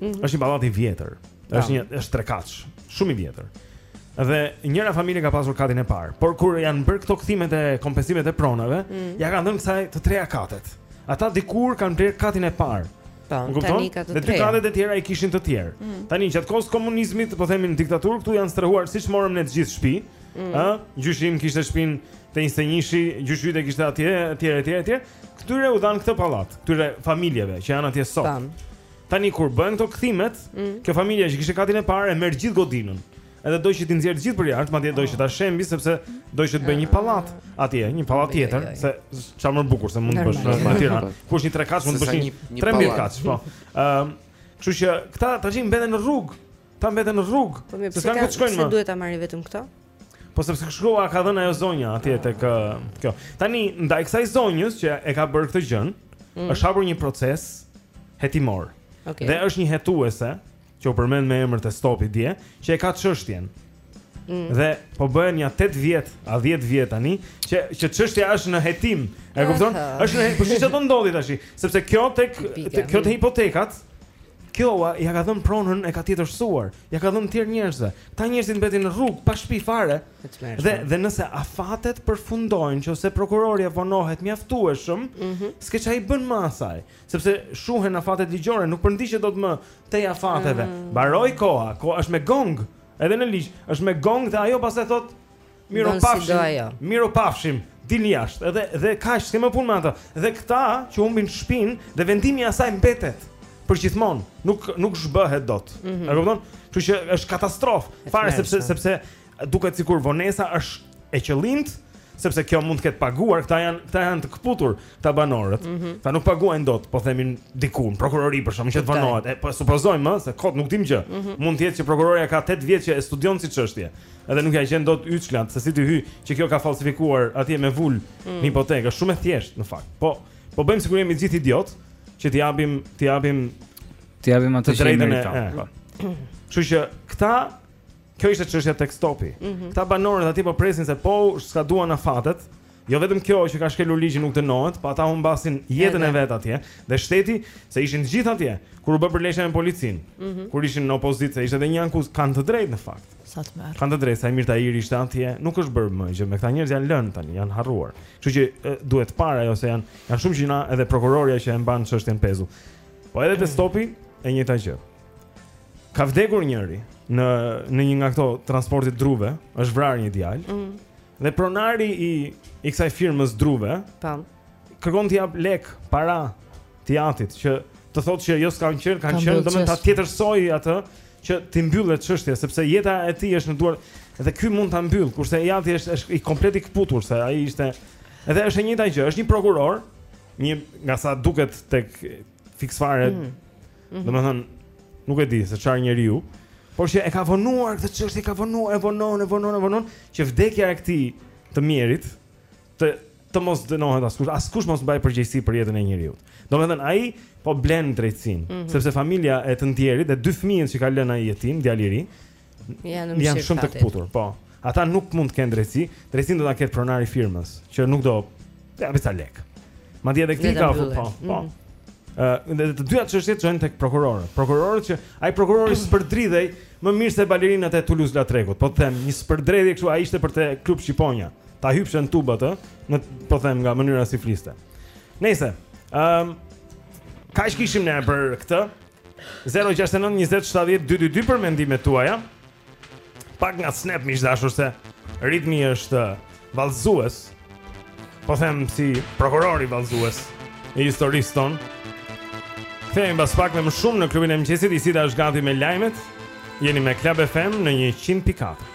Speaker 5: Mm -hmm.
Speaker 1: Është një pallat i vjetër.
Speaker 5: Po.
Speaker 1: Është një është trekatësh, shumë i vjetër. Dhe njëra familje ka pasur katin e parë, por kur janë bërë këto kthimet e kompensimet e pronave,
Speaker 5: mm
Speaker 1: -hmm. ia kanë dhënë kësaj të treja katet. Ata dikur kanë blerë katin e parë.
Speaker 5: Po, tani ka të tre.
Speaker 1: Dhe dy katet e tjera i kishin të tjerë.
Speaker 5: Mm -hmm.
Speaker 1: Tani gjatë kohës së komunizmit, po themi në diktaturë, këtu janë strehuar siç morëm ne të gjithë shtëpi.
Speaker 5: Mm
Speaker 1: Ëh, gjyshi im kishte shpinë te Njëzetenjëshi, gjyshi yt e kishte atje, etj, etj, etj. Këtyre u dhan këtë pallat, këtyre familjeve që janë atje sot.
Speaker 5: Tan.
Speaker 1: Tani kur bëhen këto kthimet,
Speaker 5: mm.
Speaker 1: kjo familja që kishte katin e parë e merr gjithë godinën. Edhe do që t'i nxjerrë gjithë përjashta, madje do që ta shembi sepse do që të bëjë një pallat atje, një pallat tjetër, se ça më bukur se mund të bësh në Tiranë. Po. Ku ish një trekatësh mund të bësh
Speaker 7: një
Speaker 1: 3000 katësh, po. Ëm, kështu që këta tash mbeten në rrugë. Ta mbeten në rrugë.
Speaker 5: Po mirë, pse
Speaker 1: kanë shkojnë më?
Speaker 5: Se duhet ta marrin vetëm këto?
Speaker 1: Po sepse shkuar ka dhënë ajo zonja atje ah. tek kjo. Tani ndaj kësaj zonjës që e ka bërë këtë gjën,
Speaker 5: mm.
Speaker 1: është hapur një proces hetimor.
Speaker 5: Okay.
Speaker 1: Dhe është një hetuese që u përmend me emër te Stopi dje, që e ka çështjen.
Speaker 5: Mm.
Speaker 1: Dhe po bëhen ja 8 vjet, a 10 vjet tani, që që çështja është në hetim. E kupton? Është në hetim, po çfarë do ndodhi tash? Sepse kjo tek te, kjo te hipotekat, kjo ua ja ka dhënë pronën e ka tjetërsuar. Ja ka dhënë tjerë njerëzve. Këta njerëzit mbetin në rrugë pa shtëpi fare. Dhe dhe nëse afatet përfundojnë që ose prokuroria vonohet mjaftueshëm,
Speaker 5: mm -hmm.
Speaker 1: s'ke çaj bën më asaj, sepse shuhen afatet ligjore, nuk përndiqet dot më te afateve.
Speaker 5: Mm -hmm.
Speaker 1: Mbaroi koha, koha është me gong. Edhe në ligj, është me gong dhe ajo pastaj
Speaker 5: thotë
Speaker 1: Mirupafshim, mirupafshim, dilni jashtë. Edhe dhe kaq, s'ke më punë me ato. Dhe këta që humbin shpinë dhe vendimi i asaj mbetet përgjithmonë, nuk nuk zhbëhet dot.
Speaker 5: Mm -hmm.
Speaker 1: E kupton? Kështu që është katastrofë, fare sepse sepse duket sikur vonesa është e qëllimtë, sepse kjo mund të ketë paguar, këta janë këta janë të këputur, këta banorët.
Speaker 5: Mm -hmm.
Speaker 1: Këta nuk paguajnë dot, po themin diku në prokurori për shkak që vonohet. E po supozojmë, ëh, se kot nuk dimë gjë.
Speaker 5: Mm -hmm.
Speaker 1: Mund të jetë që prokuroria ka 8 vjet që e studion si çështje. Edhe nuk ja gjen dot yçklat se si t'i hyjë që kjo ka falsifikuar atje me vulë
Speaker 5: mm -hmm.
Speaker 1: në hipotekë, është shumë e thjeshtë në fakt. Po po bëjmë sikur ne jemi gjithë idiotë që t'i japim, t'i japim
Speaker 6: t'i japim atë që meriton.
Speaker 1: Po. Kështu që këta Kjo ishte çështja tek stopi.
Speaker 5: Mm -hmm.
Speaker 1: Këta banorët aty po presin se po u skaduan afatet. Jo vetëm kjo që ka shkelur ligjin nuk dënohet, po ata humbasin jetën e vet atje dhe shteti se ishin të gjithë atje kur u bë përleshja me policinë.
Speaker 2: Mm -hmm.
Speaker 1: Kur ishin në opozitë, se ishte edhe një ankuz kanë të drejtë në fakt.
Speaker 2: Sa të merr.
Speaker 1: Kanë të drejtë, Saimir Tahiri ishte atje, nuk është bërë më gjë me këta njerëz janë lënë tani, janë harruar. Kështu që e, duhet parë ajo se janë janë shumë gjëna edhe prokuroria që e mban çështjen pezull. Po edhe te mhm. stopi e njëjta gjë. Ka vdekur njëri në në një nga këto transporte druve, është vrarë një djalë.
Speaker 5: Mm.
Speaker 1: Dhe pronari i i kësaj firmës druve,
Speaker 5: tani,
Speaker 1: kërkon të japë lekë para teatrit që të thotë që jo s'kanë qenë, kanë qenë, domethënë ta tjetërsojë atë që t'i mbyllet çështja sepse jeta e tij është në duar dhe ky mund ta mbyllë, kurse i ati është është komplet i kputur se ai ishte edhe është e njëjta gjë, është një prokuror, një nga sa duket tek Fiks
Speaker 5: Fare. Mm -hmm.
Speaker 1: Domethënë nuk e di se çfarë njeriu, por që e ka vonuar këtë çështje, e ka vonuar, e vonon, e vonon, e vonon që vdekja e këtij të mjerit të të mos dënohet askush, askush mos mbajë përgjegjësi për jetën e njeriut. Domethënë ai po blen drejtësinë,
Speaker 5: mm -hmm.
Speaker 1: sepse familja e të ndjerit dhe dy fëmijët që ka lënë ai jetimë, djalë i ri,
Speaker 5: Janë më
Speaker 1: janë shumë të kputur, po. Ata nuk mund të kenë drejtësi, drejtësinë do ta ketë pronari i firmës, që nuk do të japë as lek. Madje edhe këtij ka po, po.
Speaker 5: Mm.
Speaker 1: Ë, mm. uh, të dyja çështjet janë tek prokurori. Prokurori që ai prokurori spërdridhej më mirë se balerinat e Toulouse Lautrecut, po të them, një spërdridhje kështu ai ishte për te klub Shqiponja. Ta hipje në tub atë, në po them nga mënyra si fliste. Nëse, ë, um, kaq kishim ne për këtë. 069 20 70 222 për mendimet tuaja. Pak nga Snap miq të dashur se ritmi është vallëzues. Po them si prokurori vallëzues i historisë tonë. Kthehemi pas pak me më shumë në klubin e mëngjesit, i cili është gati me lajmet. Jeni me Club FM në 100.4.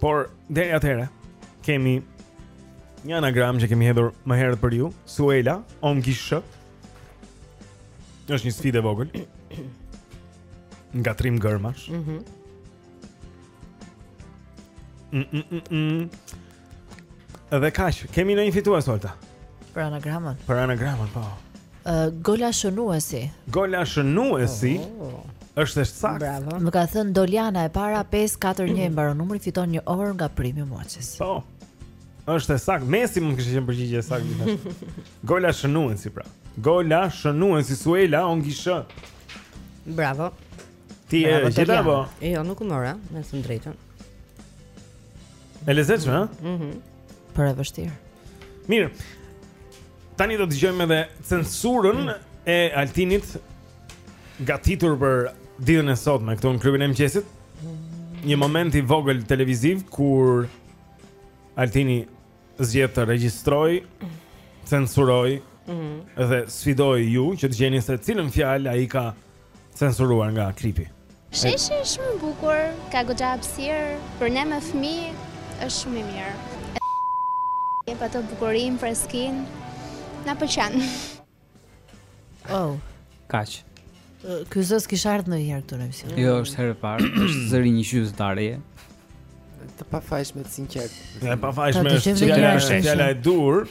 Speaker 1: Por deri atëherë kemi një anagram që kemi hedhur më herët për ju, Suela Ongish. Është një sfidë e vogël. Ngatërrim gërmash.
Speaker 5: Mhm.
Speaker 1: Mm Mm -mm -mm -mm. Dhe kaq, kemi ndonjë fitues Olta.
Speaker 2: Për anagramën.
Speaker 1: Për anagramën, po.
Speaker 2: Ë golashënuesi.
Speaker 1: Golashënuesi. Është është e saktë.
Speaker 5: Bravo.
Speaker 2: Më ka thënë Doriana e para 541 mbaron numri fiton një orë nga Premium Watches.
Speaker 1: Po. Është e saktë. Messi mund të kishte qenë përgjigje e saktë gjithashtu. Golashënuesi pra. Golashënuesi Suela Ongish.
Speaker 5: Bravo.
Speaker 1: Ti e
Speaker 5: Bravo,
Speaker 1: gjitha
Speaker 5: Dorian.
Speaker 1: po.
Speaker 5: E jo, nuk u mora, me thënë të drejtën.
Speaker 1: E lezetshme, ha?
Speaker 5: Mhm.
Speaker 2: Por e vështirë.
Speaker 1: Mirë. Tani do të dëgjojmë edhe censurën e Altinit gatitur për ditën e sotme këtu në klubin e mëngjesit. Një moment i vogël televiziv kur Altini zgjedh të regjistrojë, censurojë
Speaker 5: mm -hmm.
Speaker 1: dhe sfidojë ju që të gjeni se cilën fjalë ai ka censuruar nga klipi.
Speaker 12: Sheshi është shumë i bukur, ka goxha hapësirë, për ne me fëmijë është shumë i mirë. Jep atë bukurinë, freskinë. Na pëlqen.
Speaker 2: Oh,
Speaker 6: kaq.
Speaker 2: Ky zë s'kish ardhur ndonjëherë këtu në emision.
Speaker 6: Jo, është hera e parë, është zëri i një qytetareje.
Speaker 7: Të pafajshme të
Speaker 1: sinqertë. Të
Speaker 2: pafajshme
Speaker 1: është fjala e duhur.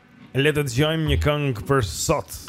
Speaker 1: Le të dëgjojmë një këngë për sot.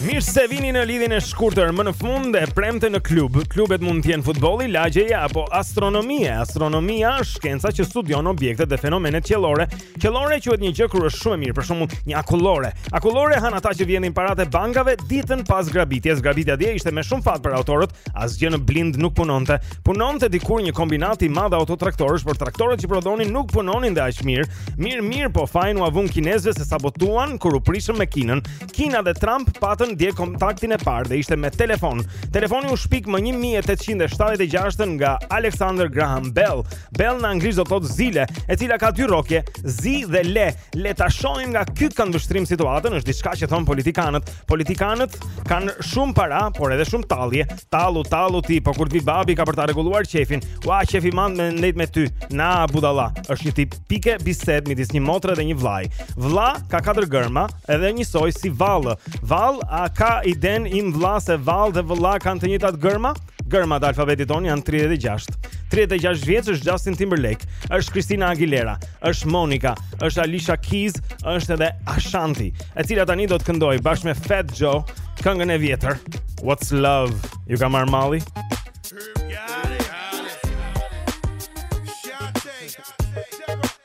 Speaker 1: Mirë se vini në lidhjen e shkurtër më në fund e premte në klub. Klubet mund të jenë futbolli, lagjeje apo astronomie. Astronomia është shkenca që studion objektet dhe fenomenet qiellore. Qiellore quhet një gjë kur është shumë e mirë, për shembull, një akullore. Akullore hanë ata që vjedhin paratë e bankave ditën pas grabitjes. Grabitja dje ishte me shumë fat për autorët, Asgjë në blindë nuk punonte. Punonte dikur një kombinat i madh autotraktorësh, por traktorët që prodhonin nuk punonin dhe aq mirë. Mirë, mirë, po fajin ua vunë kinezëve se sabotuan kur u prishëm me Kinën. Kina dhe Trump patën dje kontaktin e parë dhe ishte me telefon. Telefoni u shpik më 1876 nga Alexander Graham Bell. Bell në anglisht do thotë zile, e cila ka dy rrokje, zi dhe le. Le ta shohim nga ky këndvështrim situatën, është diçka që thonë politikanët, Politikanët kanë shumë para, por edhe shumë tallje. Tallu, tallu ti, po kur të vijë babi ka për ta rregulluar qefin. Ua, qefi madh me ndejt me ty. Na budalla, është një tipike bisedë midis një motre dhe një vllai. Vlla ka katër gërma, edhe njësoj si vallë. Vallë, a ka idenë im vlla se vallë dhe vëlla kanë të njëjtat gërma? Gërmat e alfabetit tonë janë 36. 36 vjeç është Justin Timberlake, është Christina Aguilera, është Monica, është Alicia Keys, është edhe Ashanti, e cila tani do të këndojë bashkë me Fat Joe këngën e vjetër What's Love. Ju ka marrë malli.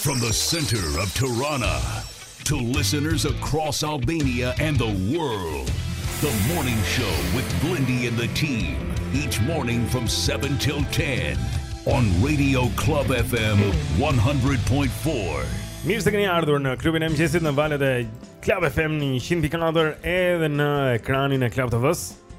Speaker 13: From the
Speaker 9: center of Tirana to listeners across Albania and the world. The morning show with Blendi and the team each morning from 7 till 10 on Radio Club FM 100.4.
Speaker 1: Mirë se keni ardhur në klubin e mëngjesit në valët e Club FM 100.4 edhe në ekranin e Club TV-s.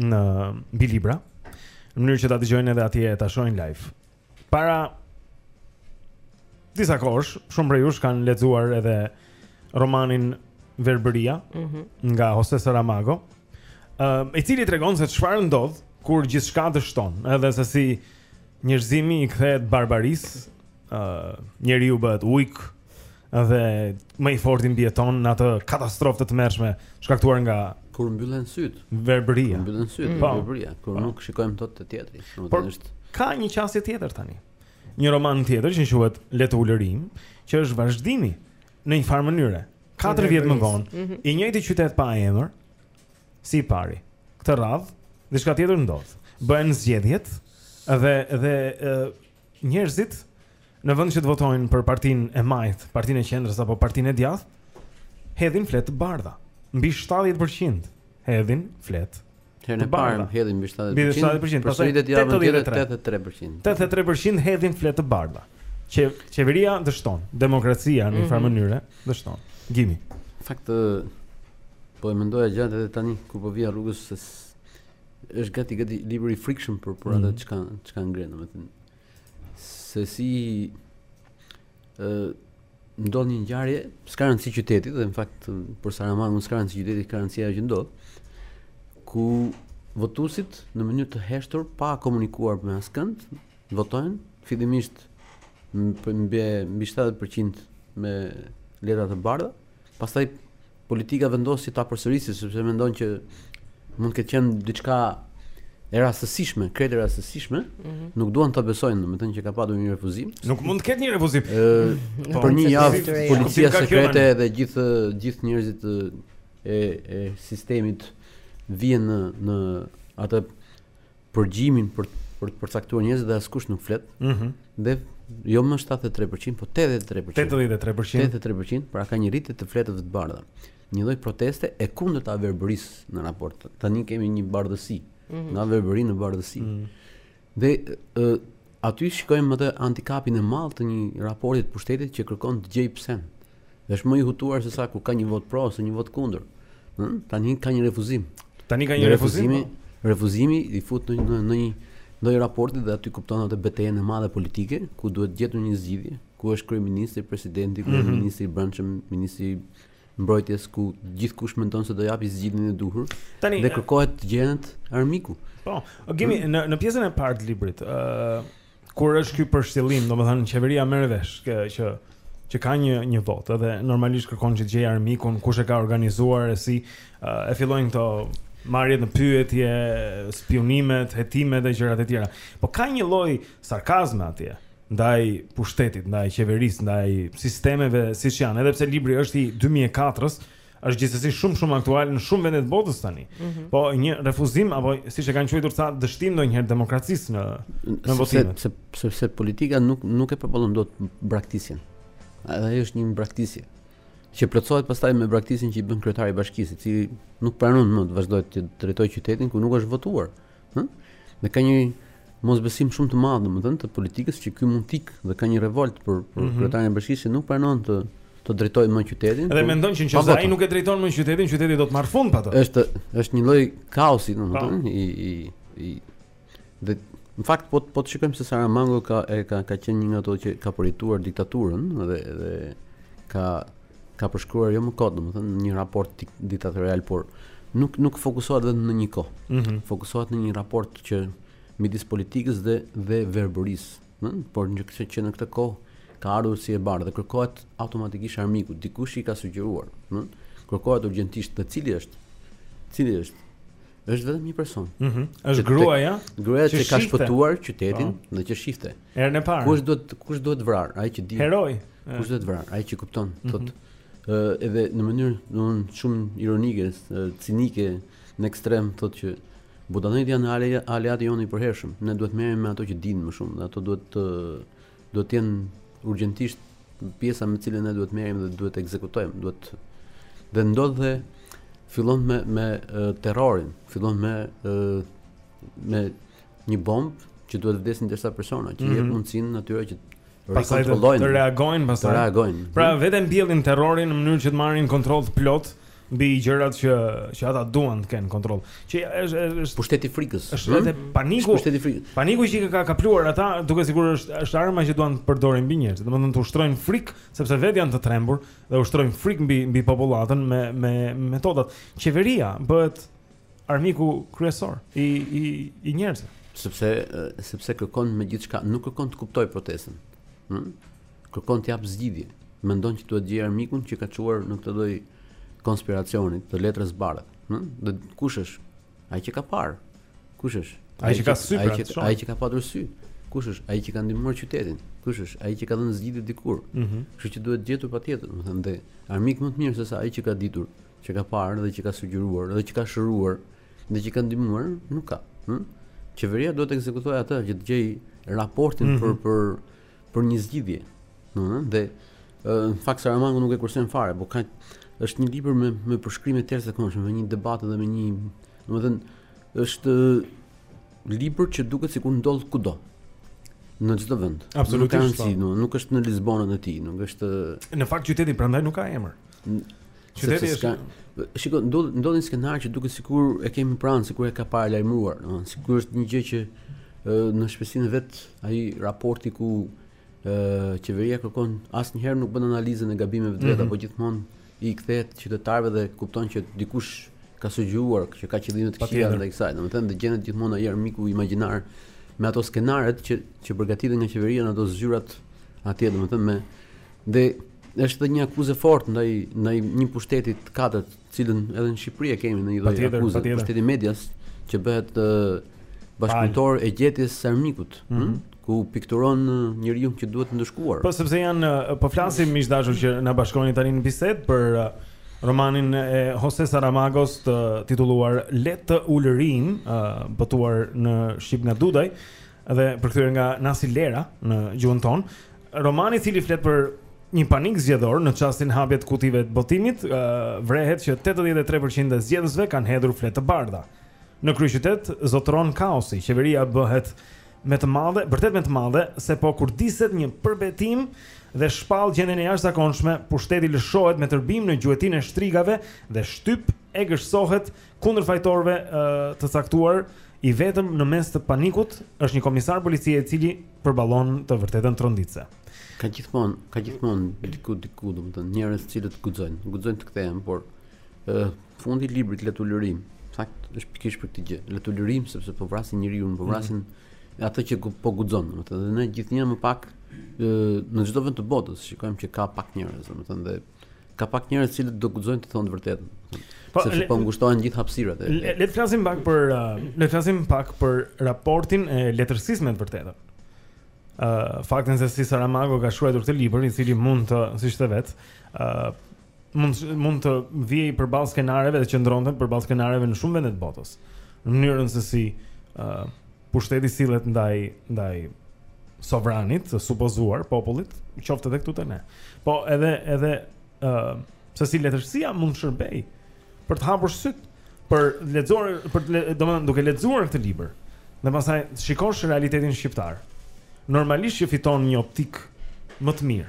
Speaker 1: në Mbi libra, në mënyrë që ta dëgjojnë edhe atje e ta shohin live. Para disa kohësh, shumë prej jush kanë lexuar edhe romanin Verbëria
Speaker 5: mm -hmm.
Speaker 1: nga Jose Saramago, uh, i cili tregon se çfarë ndodh kur gjithçka dështon, edhe se si Njerëzimi i kthehet barbarisë, ë uh, njeriu bëhet ujk dhe më i forti mbijeton në atë katastrofë të tmerrshme shkaktuar nga
Speaker 14: kur mbyllen sytë.
Speaker 1: Verbëria.
Speaker 14: Kur mbyllen sytë, mm.
Speaker 1: Po.
Speaker 14: verbëria, kur nuk shikojmë dot të tjetrit.
Speaker 1: Por
Speaker 14: është...
Speaker 1: ka një qasje tjetër tani. Një roman tjetër që quhet Le të ulërim, që është vazhdimi në një farë mënyre. 4 vjet më vonë,
Speaker 5: mm -hmm.
Speaker 1: i njëjti qytet pa emër, si i pari. Këtë radhë, diçka tjetër ndodh. Bëhen zgjedhjet dhe dhe njerëzit në vend që të votojnë për partinë e majtë, partinë e qendrës apo partinë e djathtë, hedhin fletë të bardha. Mbi 70% hedhin fletë
Speaker 14: Herën e parë hedhin mbi 70%.
Speaker 1: Mbi 70%, pastaj 83%.
Speaker 14: 83%
Speaker 1: hedhin fletë të bardha. Qe qeveria dështon demokracia në një farë
Speaker 14: mhm.
Speaker 1: mënyre. Mm -hmm. Dështon. Gimi.
Speaker 14: Në fakt po e mendoja gjatë edhe tani kur po vija rrugës se është gati gati libër i frikshëm për për atë mhm. çka çka ngre, domethënë se si ë ndodh një ngjarje, s'ka rëndësi qyteti dhe në fakt për Saramagon s'ka rëndësi qyteti, ka rëndësi ajo që ndodh ku votuesit në mënyrë të heshtur pa komunikuar me askënd, votojnë, fillimisht mbi mbi 70% me letra të bardha, pastaj politika vendos që ta përsërisë sepse mendon që mund të ketë qenë diçka e rastësishme, krejt e rastësishme,
Speaker 5: mm -hmm.
Speaker 14: nuk duan ta besojnë, domethënë që ka patur një refuzim.
Speaker 1: Nuk mund të ketë një refuzim.
Speaker 14: Ë
Speaker 1: po,
Speaker 14: për një javë policia sekrete dhe gjithë gjithë njerëzit e e sistemit vjen në në atë përgjimin për për të përcaktuar njerëzit dhe askush nuk flet.
Speaker 1: Ëh.
Speaker 14: Mm dhe jo më 73%, po 83%.
Speaker 1: 83%.
Speaker 14: 83%, pra ka një rritje të fletëve të bardha. Një lloj proteste e kundërta e verbërisë në raport. Tani kemi një bardhësi.
Speaker 5: Mm -hmm.
Speaker 14: Nga verbëri në bardhësi.
Speaker 1: Mm -hmm.
Speaker 14: Dhe ë Aty shikojmë edhe handikapin e madh të një raporti të pushtetit që kërkon të gjejë psenë. Dhe është më i hutuar se sa kur ka një votë pro ose një votë kundër. Ëh, tani ka një refuzim.
Speaker 1: Tani ka një refuzim.
Speaker 14: Refuzimi,
Speaker 1: po.
Speaker 14: refuzimi i fut në në, në një ndonjë raporti dhe aty kupton atë betejën e madhe politike ku duhet gjetur një zgjidhje, ku është kryeministri, presidenti, mhm. ku është
Speaker 1: mm -hmm.
Speaker 14: ministri i brendshëm, ministri mbrojtjes ku gjithkush mendon se do japë zgjidhjen e duhur
Speaker 1: Tani,
Speaker 14: dhe kërkohet të gjendet armiku.
Speaker 1: Po, kemi hmm? në në pjesën e parë të librit, ë uh, kur është ky përshtillim, domethënë qeveria merr vesh që që që ka një një votë dhe normalisht kërkon që të gjejë armikun, kush e ka organizuar e si uh, e fillojnë këto marrjet në pyetje, spionimet, hetimet dhe gjërat e tjera. Po ka një lloj sarkazme atje. ndaj pushtetit, ndaj qeverisë, ndaj sistemeve siç janë, edhe pse libri është i 2004-s, është gjithsesi shumë shumë aktual në shumë vende të botës tani.
Speaker 14: Mm -hmm.
Speaker 1: Po një refuzim apo siç e kanë quajtur ca dështim ndonjëherë demokracisë në në votimet.
Speaker 14: Sepse sepse se politika nuk nuk e përballon dot braktisjen. Edhe ajo është një braktisje që plotësohet pastaj me braktisjen që i bën kryetari i bashkisë, i cili nuk pranon më të vazhdojë të drejtojë qytetin ku nuk është votuar. Hm? Dhe ka një mosbesim shumë të madh domethënë të politikës që ky mund të ikë dhe ka një revoltë për për
Speaker 1: mm -hmm.
Speaker 14: kryetarin e bashkisë se nuk pranon të të drejtojë më qytetin. Dhe
Speaker 1: mendon që nëse ai nuk e drejton më qytetin, qyteti do të marrë fund patë.
Speaker 14: Është është një lloj kaosi domethënë
Speaker 1: po.
Speaker 14: i i i dhe në fakt po po të shikojmë se Saramago ka e ka ka qenë një nga ato që ka përjetuar diktaturën dhe dhe ka ka përshkruar jo më kot, domethënë në një raport diktatorial, por nuk nuk fokusohet vetëm në një kohë.
Speaker 1: Mm -hmm.
Speaker 14: Fokusohet në një raport që midis politikës dhe dhe verbërisë, ëh, por një që, që në këtë kohë ka ardhur si e bardhë dhe kërkohet automatikisht armiku, dikush i ka sugjeruar, ëh, kërkohet urgjentisht të cili është, cili është është vetëm një person.
Speaker 1: Ëh, mm
Speaker 14: -hmm. është
Speaker 1: gruaja,
Speaker 14: gruaja
Speaker 1: që,
Speaker 14: që ka shpëtuar qytetin
Speaker 1: po.
Speaker 14: dhe që shifte.
Speaker 1: Herën e parë.
Speaker 14: Kush duhet kush duhet vrarë? Ai që di.
Speaker 1: Heroi.
Speaker 14: Kush duhet vrarë? Ai që kupton,
Speaker 1: mhm.
Speaker 14: thotë. Mm -hmm. edhe në mënyrë, domthon shumë ironike, cinike, në ekstrem, thotë që budallenjtë janë aleati jonë i përhershëm. Ne duhet të merrem me ato që dinë më shumë, dhe ato duhet të do të jenë urgjentisht pjesa me të cilën ne duhet të merrem dhe duhet të ekzekutojmë, duhet dhe ndodh dhe fillon me me terrorin, fillon me me një bombë që duhet të vdesin disa persona, që mm -hmm. jep
Speaker 1: mhm.
Speaker 14: mundësinë atyre që
Speaker 1: pastaj të, të reagojnë, pastaj
Speaker 14: të reagojnë.
Speaker 1: Pra mhm. vetë mbjellin terrorin në mënyrë që të marrin kontroll të plot mbi gjërat që që ata duan të kenë kontroll. Që është është
Speaker 14: pushteti i frikës.
Speaker 1: Është edhe mhm.
Speaker 14: paniku. Pushteti i frikës.
Speaker 1: Paniku që ka kapluar ata, duke sigur është është arma që duan të përdorin mbi njerëz. Domethënë të ushtrojnë frikë sepse vetë janë të trembur dhe ushtrojnë frikë mbi mbi popullatën me me metodat. Qeveria bëhet armiku kryesor i i i njerëzve.
Speaker 14: Sepse sepse kërkon me gjithçka, nuk kërkon të kuptojë protestën. Ëh? Hm? Kërkon të japë zgjidhje. Mendon që duhet gjejë armikun që ka çuar në këtë lloj konspiracioni të letrës bardhë. Ëh? Hm? Dhe kush është? Ai që ka parë. Kush është?
Speaker 1: Ai që ka sy, pra, ai që
Speaker 14: ai që ka patur sy. Kush është? Ai që ka ndihmuar qytetin. Kush është? Ai që ka dhënë zgjidhje dikur.
Speaker 1: Ëh. Hm?
Speaker 14: Kështu që duhet gjetur patjetër, domethënë dhe armik më të mirë se sa ai që ka ditur që ka parë dhe që ka sugjeruar dhe që ka shëruar dhe që ka ndihmuar, nuk ka. Ëh? Hm? Qeveria duhet të ekzekutojë atë që të gjejë raportin
Speaker 1: mm -hmm.
Speaker 14: për për për një zgjidhje. Ëh, hm? dhe në fakt Saramago nuk e kursen fare, por ka është një libër me me përshkrime të jashtëzakonshme, me një debat dhe me një, domethënë, është libër që duket sikur ndodh kudo në çdo vend.
Speaker 1: Absolutisht.
Speaker 14: Nuk,
Speaker 1: po.
Speaker 14: nuk është në Lisbonën e tij, nuk është
Speaker 1: Në fakt qyteti prandaj nuk ka emër. Qyteti
Speaker 14: është Shiko, ndodh ndodhin skenar që duket sikur e kemi pranë, sikur e ka paralajmëruar, domethënë sikur është një gjë që në shpesinë vetë ai raporti ku ë qeveria kërkon asnjëherë nuk bën analizën e gabimeve të veta,
Speaker 1: mm -hmm.
Speaker 14: po gjithmonë i kthehet qytetarëve dhe kupton që dikush ka sugjeruar që ka qëllime të këqija ndaj kësaj. Domethënë dhe gjenet gjithmonë ai armiku imagjinar me ato skenaret që që përgatiten nga qeveria në ato zyrat atje, domethënë me Dhe është dhe një akuzë e fortë ndaj ndaj një pushteti të katërt, të cilën edhe në Shqipëri e kemi në një lloj
Speaker 1: akuzë,
Speaker 14: pushteti i medias që bëhet bashkautor e gjetjes së armikut,
Speaker 1: mm
Speaker 14: -hmm. ku pikturon njeriu që duhet ndëshkuar.
Speaker 1: Po sepse janë po flasim miq të dashur që na bashkoni tani në bisedë për romanin e Jose Saramagos të titulluar Le të ulërijmë, botuar në shqip nga Dudaj dhe përkthyer nga Nasi Lera në gjuhën tonë. Romani i cili flet për një panik zgjedhor në çastin hapjes të kutive të votimit, uh, vërehet që 83% e zgjedhësve kanë hedhur fletë të bardha. Në kryeqytet zotëron kaosi, qeveria bërtet me të madhe, bërtet me të madhe, se po kurdiset një përbetim dhe shpall gjendjen e jashtëzakonshme, pushteti lëshohet me tërbim në gjuetinë e shtrigave dhe shtypi egërsohet Kundër fajtorëve të caktuar, i vetëm në mes të panikut është një komisar policie i cili përballon të vërtetën tronditëse.
Speaker 14: Ka gjithmonë, ka gjithmonë diku diku, domethënë njerëz që guxojnë, guxojnë të kthehen, por ë fundi i librit le të ulërijmë, fakt është pikërisht për këtë gjë, le të ulërijmë sepse po vrasin njeriun, po vrasin mm -hmm. atë që po guxon, domethënë dhe ne gjithnjë më pak ë në çdo vend të botës shikojmë që ka pak njerëz, domethënë dhe Ka pak njerëz të cilët do guxojnë të thonë të vërtetën.
Speaker 1: Po,
Speaker 14: sepse po ngushtohen gjithë hapësirat e.
Speaker 1: Le, le të flasim pak për uh, le të flasim pak për raportin e letërsisë me të vërtetën. Ë uh, faktin se si Saramago ka shkruar këtë libër, i cili mund të, siç the vetë, ë uh, mund mund të vijë përballë skenareve dhe qëndronte përballë skenareve në shumë vende të botës. Në mënyrën se si ë uh, pushteti sillet ndaj ndaj sovranit, të supozuar popullit, qoftë edhe këtu te ne. Po edhe edhe ë uh, se si letërsia mund të shërbejë për të hapur sytë, për lexuar, për le, domethënë duke lexuar këtë libër. Dhe pastaj shikon realitetin shqiptar. Normalisht që fiton një optikë më të mirë.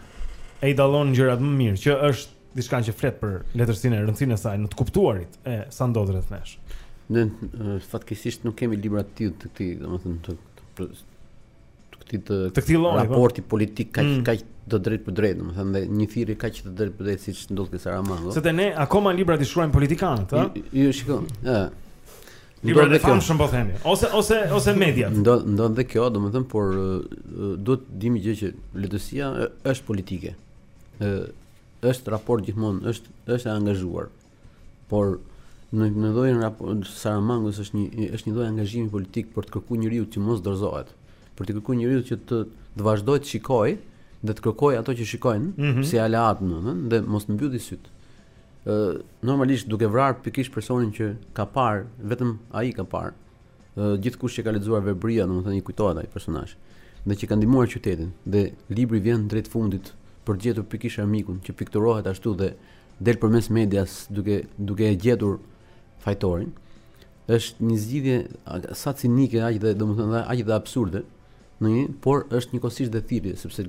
Speaker 1: E i dallon gjërat më mirë, që është diçka që flet për letërsinë e rëndësinë e saj në të kuptuarit e sa ndodh rreth nesh.
Speaker 14: Ne fatkeqësisht nuk kemi libra të tillë të këtij, domethënë të të këtij të,
Speaker 1: të këtij lloji po.
Speaker 14: raporti politik kaq
Speaker 1: mm.
Speaker 14: kaq të drejtpërdrejtë, domethënë dhe një thirrje kaq të drejtpërdrejtë siç ndodh te Saramago.
Speaker 1: Se te ne akoma librat i shkruajnë politikanët, ë?
Speaker 14: Jo, shiko. Ë. Libra të
Speaker 1: famshëm po themi, ose ose ose media.
Speaker 14: Ndodh dhe kjo, domethënë, por duhet të dimë një gjë që letërsia është politike. Ë është raport gjithmonë është është e angazhuar. Por në në llojin raport Saramagos është një është një lloj angazhimi politik për të kërkuar njeriut që mos dorëzohet, për të kërkuar njeriut që të të vazhdojë të shikojë dhe të kërkojë ato që shikojnë
Speaker 1: mm -hmm.
Speaker 14: si aleat domethënë dhe mos të mbyllë sytë. Ë normalisht duke vrarë pikërisht personin që ka parë, vetëm ai ka parë. Gjithkush që ka lexuar Verbëria, domethënë i kujtohet ai personazh, dhe që ka ndihmuar qytetin dhe libri vjen drejt fundit për të gjetur pikërisht armikun që pikturohet ashtu dhe del përmes medias duke duke e gjetur fajtorin. Është një zgjidhje sa cinike aq dhe domethënë aq dhe absurde Në një, por është njëkohësisht dhe thirrje, sepse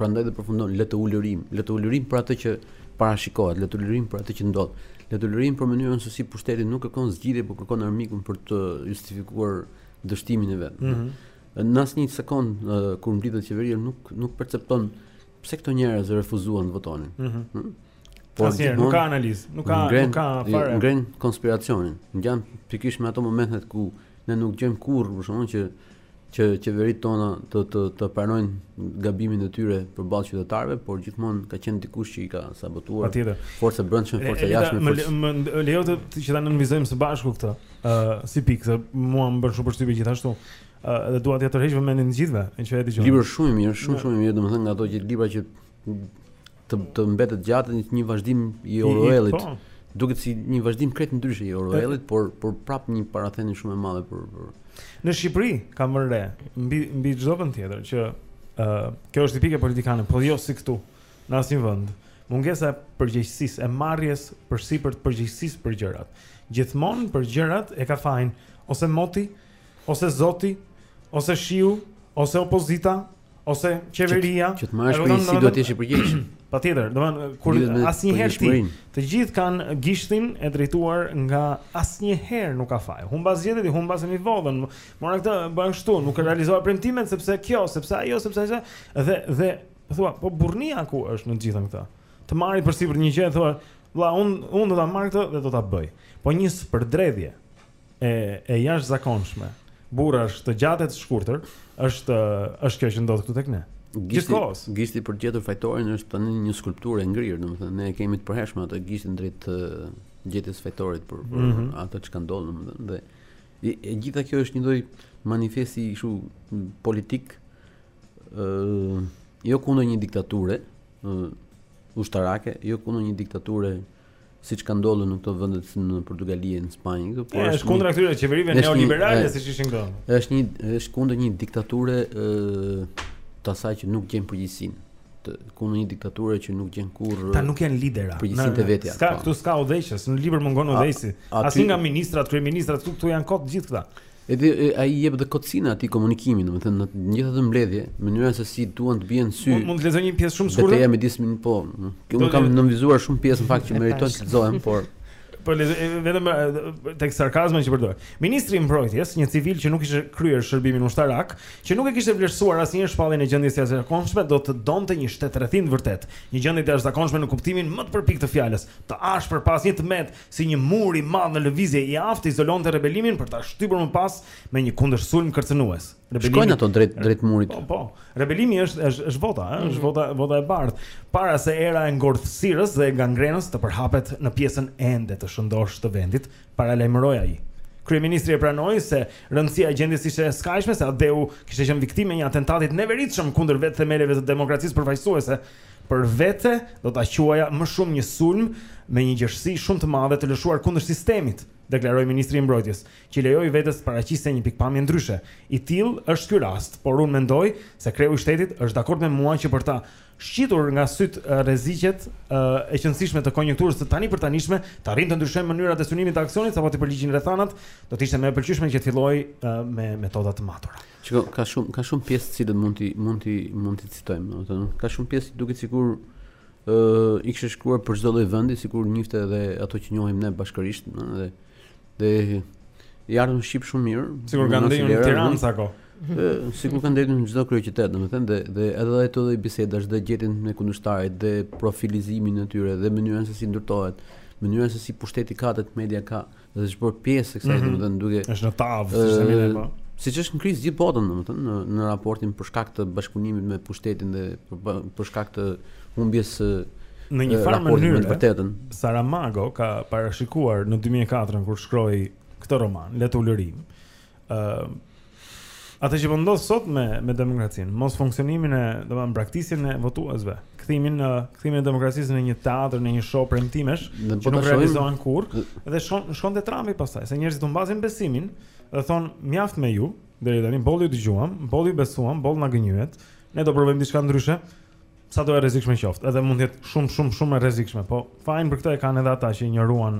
Speaker 14: prandaj dhe përfundon le të ulërim, le të ulërim për atë që parashikohet, le të ulërim për atë që ndodh, le të ulërim për mënyrën se si pushteti nuk kërkon zgjidhje, por kërkon armikun për të justifikuar dështimin e vet.
Speaker 1: Mm -hmm.
Speaker 14: Në asnjë sekond kur mblidhet qeveria nuk nuk percepton pse këto njerëz refuzuan të votonin.
Speaker 1: Mm
Speaker 14: -hmm.
Speaker 1: Por asnjëherë nuk ka analizë, nuk ka
Speaker 14: ngren,
Speaker 1: nuk ka fare.
Speaker 14: Ngren konspiracionin. Ngjan pikërisht me ato momentet ku ne nuk gjejmë kurrë, për shkakun që që qeveritë tona të të të pranojnë gabimin e tyre përballë qytetarëve, por gjithmonë ka qenë dikush që i ka sabotuar.
Speaker 1: Patjetër.
Speaker 14: Forca brendshme, forca jashtme.
Speaker 1: Më,
Speaker 14: forc...
Speaker 1: më, më lejo të që ta nënvizojmë së bashku këtë. Ë uh, si pikë, se mua më bën shumë përshtypje gjithashtu. Ë uh, dhe dua t'ia tërheq vëmendjen të gjithëve, që e dëgjojnë.
Speaker 14: Libër shumë i mirë, shumë shumë i mirë, domethënë nga ato që libra që të të mbetet gjatë një, një vazhdim i Orwellit.
Speaker 1: Po.
Speaker 14: Duket si një vazhdim krejt ndryshe i Orwellit, por por prap një parathënie shumë e madhe për për
Speaker 1: Në Shqipëri kam vënë re, mbi mbi çdo vend tjetër që ë uh, kjo është tipike politikane, por jo si këtu në asnjë vend. Mungesa e përgjegjësisë, e marrjes përsipër të përgjegjësisë për gjërat. Gjithmonë për gjërat e ka fajin ose moti, ose zoti, ose shiu, ose opozita, ose qeveria
Speaker 14: që të marrësh
Speaker 1: përsipër
Speaker 14: duhet të jesh i përgjegjshëm.
Speaker 1: Patjetër, do të
Speaker 14: thonë kur
Speaker 1: asnjëherë ti të gjithë kanë gishtin e drejtuar nga asnjëherë nuk ka faj. Humba zgjedhjet, humba se m'i vodhën. Mora këtë bën kështu, nuk e realizova premtimet sepse kjo, sepse ajo, sepse ajo dhe dhe thua, po burrnia ku është në të gjithën këtë. Të marrit përsipër një gjë e thua, valla, un un do ta marr këtë dhe do ta bëj. Po një spërdredhje e e jashtëzakonshme burrash të gjatë e të shkurtër është është kjo që ndodh këtu tek ne.
Speaker 14: Gishti, gishti për të gjetur fajtorin është tani një skulpturë e ngrirë, domethënë ne e kemi të përhershme atë gishtin drejt gjetjes fajtorit për, për
Speaker 1: mm -hmm.
Speaker 14: atë çka ndodh domethënë dhe e, e gjitha kjo është një lloj manifesti kështu politik ë jo kundër një diktature ë ushtarake, jo kundër një diktature siç ka ndodhur në këto vende si në Portugali e në Spanjë këtu,
Speaker 1: por është kundra këtyre qeverive neoliberale siç ishin këto.
Speaker 14: Është një është kundër një diktature ë të asaj që nuk gjen përgjegjësinë ku në një diktaturë që nuk gjen kurrë.
Speaker 1: Këta nuk janë lidera.
Speaker 14: Te vetja.
Speaker 1: S'ka
Speaker 14: po.
Speaker 1: këtu s'ka udhëheqës, në libër mungon
Speaker 14: udhëheqësi.
Speaker 1: Asnjë nga ministrat, kryeministrat këtu këtu janë kot gjithë këta.
Speaker 14: Edhe ai i jep dhe kotësinë atij komunikimi, domethënë në të gjitha ato mbledhje, mënyra se si duan të bien në sy.
Speaker 1: Mund, mund të lexoj një pjesë shumë shkurtër.
Speaker 14: Beteja midis min po. Unë po,
Speaker 1: kam
Speaker 14: nënvizuar shumë pjesë në fakt që
Speaker 1: meritojnë
Speaker 14: të lexohen, por
Speaker 1: po lexoj vetëm tek sarkazma që përdor. Ministri i Mbrojtjes, një civil që nuk kishte kryer shërbimin ushtarak, që nuk e kishte vlerësuar asnjëherë shpalljen e gjendjes së jashtëzakonshme, do të donte një shtetrrethim të vërtetë, një gjendje të jashtëzakonshme në kuptimin më të përpiktë të fjalës, të ashpër pa asnjë të metë si një mur i madh në lëvizje i aftë të izolonte rebelimin për ta shtypur më pas me një kundërsulm kërcënues.
Speaker 14: Rebelimi Shkojnë ato drejt drejt murit.
Speaker 1: Po, po. Rebelimi është është është vota, ëh, është vota vota e bardhë. Para se era e ngordhësirës dhe e gangrenës të përhapet në pjesën ende të shëndoshë të vendit, paralajmëroi ai. Kryeministri e pranoi se rëndësia e gjendjes ishte e skajshme se atdheu kishte qenë viktimë e një atentati të neveritshëm kundër vetë themeleve të demokracisë përfaqësuese Për vete, do ta quaja më shumë një sulm me një gjerësi shumë të madhe të lëshuar kundër sistemit, deklaroi ministri i Mbrojtjes, që i lejoi vetes të paraqiste një pikëpamje ndryshe. I tillë është ky rast, por unë mendoj se kreu i shtetit është dakord me mua që pa i shqitur nga sytë rreziqet e qenësishme të koniunkturës së tanipërtanishme, të arrijmë të ndryshojmë mënyrat e synimit të aksionit sapo t'i përligjin rrethanat, do të ishte më e pëlqyeshme që të fillojë me metoda të matura.
Speaker 14: Shiko, ka shumë ka shumë pjesë të cilat mund t'i mund t'i mund t'i citojmë, domethënë, ka shumë pjesë që duket sikur ë uh, i kishte shkruar për çdo lloj vendi, sikur njifte edhe ato që njohim ne bashkërisht, në, dhe dhe i erdhën shqip shumë mirë. Sikur
Speaker 1: kanë ndenjur në Tiranë sa kohë.
Speaker 14: Ë, sikur kanë ndenjur në çdo kryeqytet, domethënë, dhe dhe edhe ato lloj bisedash dhe gjetjen me kundërshtarit dhe profilizimin e tyre dhe mënyrën se si ndërtohet, mënyrën se si pushteti ka dhe media ka. dhe është bërë pjesë e kësaj,
Speaker 1: mm -hmm.
Speaker 14: domethënë duke
Speaker 1: është në tavë, është në
Speaker 14: mendje
Speaker 1: po.
Speaker 14: Siç është në krizë gjithë botën domethënë në në raportin për shkak të bashkëpunimit me pushtetin dhe për, për shkak të humbjes së
Speaker 1: në një farë mënyrë
Speaker 14: të vërtetën.
Speaker 1: Saramago ka parashikuar në 2004 kur shkroi këtë roman, Le të ulërijmë, Ë uh, Atë që po ndodh sot me me demokracinë, mosfunksionimin e, domethënë, braktisjen e votuesve, kthimin në kthimin e demokracisë në një teatr, në një show premtimesh, që
Speaker 14: po
Speaker 1: nuk realizohen kurrë, dhe shkon shkon te Trumpi pastaj, se njerëzit humbasin besimin dhe thonë mjaft me ju, deri tani boll ju dëgjuam, boll ju besuam, boll na gënjyet, ne do provojmë diçka ndryshe. Sado e rrezikshme qoftë, edhe mund të jetë shumë shumë shumë e rrezikshme, po fajin për këtë e kanë edhe ata që injoruan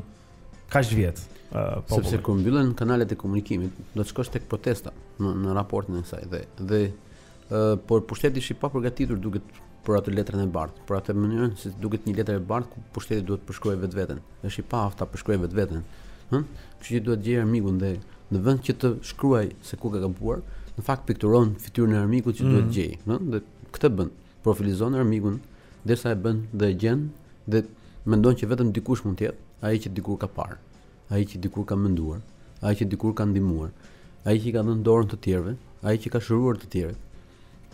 Speaker 1: kaq vjet. Uh,
Speaker 14: Sepse kur mbyllen kanalet e komunikimit, do të shkosh tek protesta në në raportin e kësaj dhe dhe uh, por pushteti është i papërgatitur duket për atë letrën e bardhë, për atë mënyrën se si duket një letër e bardhë ku pushteti duhet të përshkruajë vetveten. Është i paaftë ta përshkruajë vetveten. Hë? Kështu që duhet gjejë armikun dhe në vend që të shkruajë se ku ka gabuar, në fakt pikturon fytyrën e armikut që mm.
Speaker 1: duhet
Speaker 14: gjejë, ëh, dhe Këtë bën, profilizon armikun derisa e bën dhe e gjen dhe mendon që vetëm dikush mund të jetë ai që dikur ka parë, ai që dikur ka menduar, ai që dikur ka ndihmuar, ai që i ka dhënë dorën të tjerëve, ai që ka shëruar të tjerët.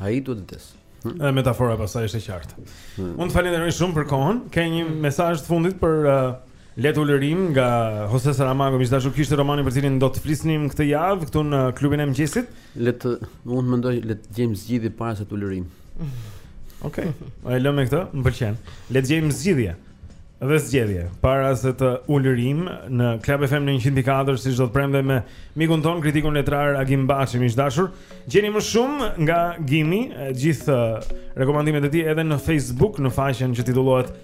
Speaker 14: Ai duhet të vdesë. Hm?
Speaker 1: Edhe metafora pastaj është e qartë.
Speaker 14: Hm.
Speaker 1: Unë të falenderoj shumë për kohën. Ke një mesazh të fundit për uh, Le të ulërijmë nga Jose Saramago, miq të dashur, kishte romani për të cilin do të flisnim këtë javë këtu në klubin e mëngjesit.
Speaker 14: Le të unë mendoj le të gjejmë zgjidhje para se të ulërijmë.
Speaker 1: Okej. E lëmë këtë, më pëlqen. Le të gjejmë zgjidhje. Dhe zgjedhje para se të ulërijmë në Club FM në 104 si çdo të premte me mikun tonë kritikun letrar Agim Baçi miq të dashur. Gjeni më shumë nga Gimi, gjithë rekomandimet e tij edhe në Facebook në faqen që titullohet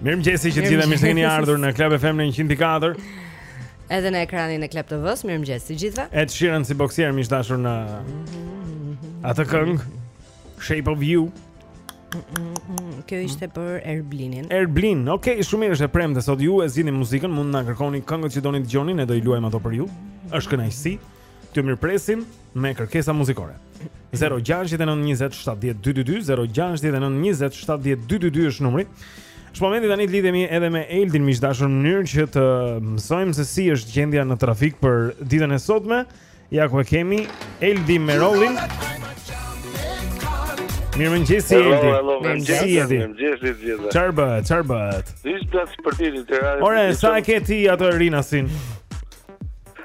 Speaker 1: Mirëmëngjesi që të gjithë mirë se keni ardhur në Club FM në 104
Speaker 5: Edhe në ekranin e Club TV-së, mirëmëngjesi të gjithë
Speaker 1: Ed Sheeran si boksier miq të dashur në atë këngë Shape of You
Speaker 5: Kjo ishte për Erblinin
Speaker 1: Erblin, ok, shumë mirë është e premte dhe sot ju e zgjidhni muzikën Mund na kërkoni këngët që doni dëgjoni, ne do i luajmë ato për ju është kënaqësi T'ju mirëpresim me kërkesa muzikore. 0692070222 0692070222 është numri. Është momenti tani të lidhemi edhe me Eldin miq të dashur në mënyrë që të mësojmë se si është gjendja në trafik për ditën e sotme. Ja ku e kemi Eldi Merollin. Mirë
Speaker 15: mëngjesi
Speaker 1: Eldi.
Speaker 15: Mirë mëngjesi
Speaker 1: Eldi. Mirë
Speaker 15: mëngjesi të gjithëve.
Speaker 1: Çfarë bëhet? Çfarë bëhet?
Speaker 15: Dish dash për ditën e radhës.
Speaker 1: Ore, sa e ke ti atë Rinasin?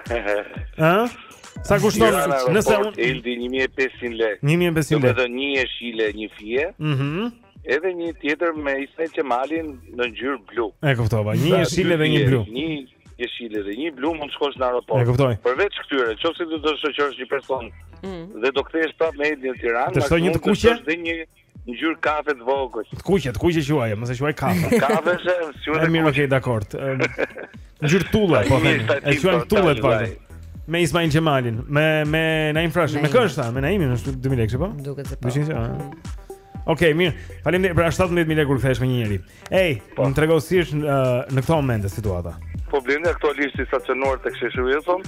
Speaker 1: Ëh? Sa kushton nëse un
Speaker 15: Eldi 1500 lekë.
Speaker 1: 1500 lekë.
Speaker 15: Do një jeshile, një fije.
Speaker 1: Mhm.
Speaker 15: Mm edhe një tjetër me Ismail Qemalin në ngjyrë blu.
Speaker 1: E kuptova. Një pra, jeshile dhe një blu.
Speaker 15: Një jeshile dhe një blu mund të shkosh në aeroport.
Speaker 1: E kuptoj.
Speaker 15: Përveç këtyre, nëse do të shoqërosh një person mm. dhe do kthehesh prapë me Eldin në Tiranë,
Speaker 1: të shtoj një të kuqe
Speaker 15: dhe një ngjyrë kafe të vogël.
Speaker 1: Të kuqe, të kuqe quaj, mos e quaj kafe.
Speaker 15: kafe është
Speaker 1: ngjyrë.
Speaker 15: Është
Speaker 1: mirë, okay, dakor. Ngjyrë tulle, po
Speaker 15: them.
Speaker 1: E quajmë
Speaker 15: po,
Speaker 1: tulle po. Me Ismail Qemalin, me me Naim Frashi, me kështu tha, me Naimin është 2000 lekë, po?
Speaker 5: Duket se po.
Speaker 1: Okej, mirë. Faleminderit për 17000 lekë kur kthesh me një njerëz. Ej, po. më trego si është në, në këto momente situata.
Speaker 15: Po Blendi aktualisht i stacionuar tek sheshi Wilson,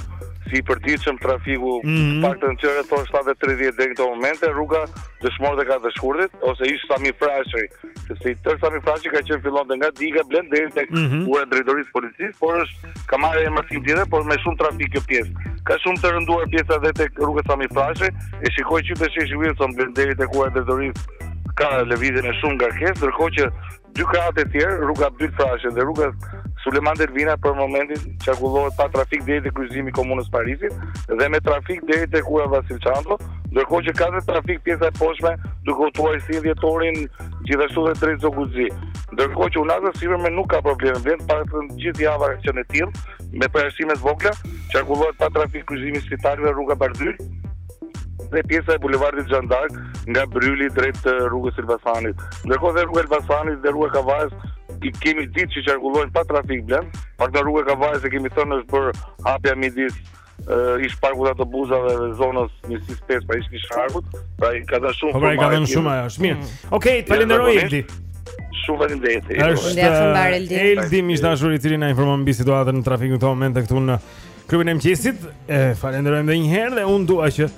Speaker 15: si i përditshmi trafiku,
Speaker 1: mm -hmm.
Speaker 15: të paktën që në orën 7:30 deri në këto momente, rruga Dëshmorët e Katër Shkurtit ose ish Sami Frashëri, sepse i tërë Sami Frashëri ka qenë fillonte nga Diga Blendi deri tek
Speaker 1: mm -hmm.
Speaker 15: ura e drejtorisë së policisë, por është Ka marrë emërtim tjetër, por me shumë trafik kjo pjesë. Ka shumë të rënduar pjesa dhe tek rruga Sami Frashëri, e shikoj që te sheshi Wilson deri tek ura e drejtorisë ka lëvizje me shumë ngarkesë, ndërkohë që dy krahat e tjerë, rruga Abdyl Frashëri dhe rruga Sulejman Delvina për momentin qarkullohet pa trafik deri te kryqëzimi i Komunës së Parisit dhe me trafik deri tek ura Vasil Shanto, ndërkohë që ka dhe trafik pjesa e poshtme duke u drejtuar te 21 dhjetori Gjithashtu dhe drejt Zogut të Zi. Ndërkohë që Unaza e sipërme nuk ka probleme, të paktën gjithë java ka qenë e tillë, me përjashtime të vogla, qarkullohet pa trafik kryqëzimi i Spitaleve rruga Bardhyl dhe pjesa e bulevardit Jean d'Arc nga Bryli drejt rrugës së Elbasanit. Ndërkohë dhe rruga e Elbasanit dhe rruga e Kavajës i kemi ditë që qarkullojnë pa trafik blen, pak në rrugën e Kavajës e kemi thënë është bërë hapja midis ish parkut të autobusëve dhe zonës njësisë pesë pra ish e ka shkarkuar pra i ka dhe shumë
Speaker 1: po pra i ka dhe shumë ajo është mirë mm. okej okay, të falenderoj Eldi
Speaker 15: shumë falenderoj
Speaker 1: është Eldi Eldi miq të dashur i cili na informon mbi situatën në trafik në këto momente këtu në klubin e mëngjesit e falenderoj dhe njëherë dhe unë dua që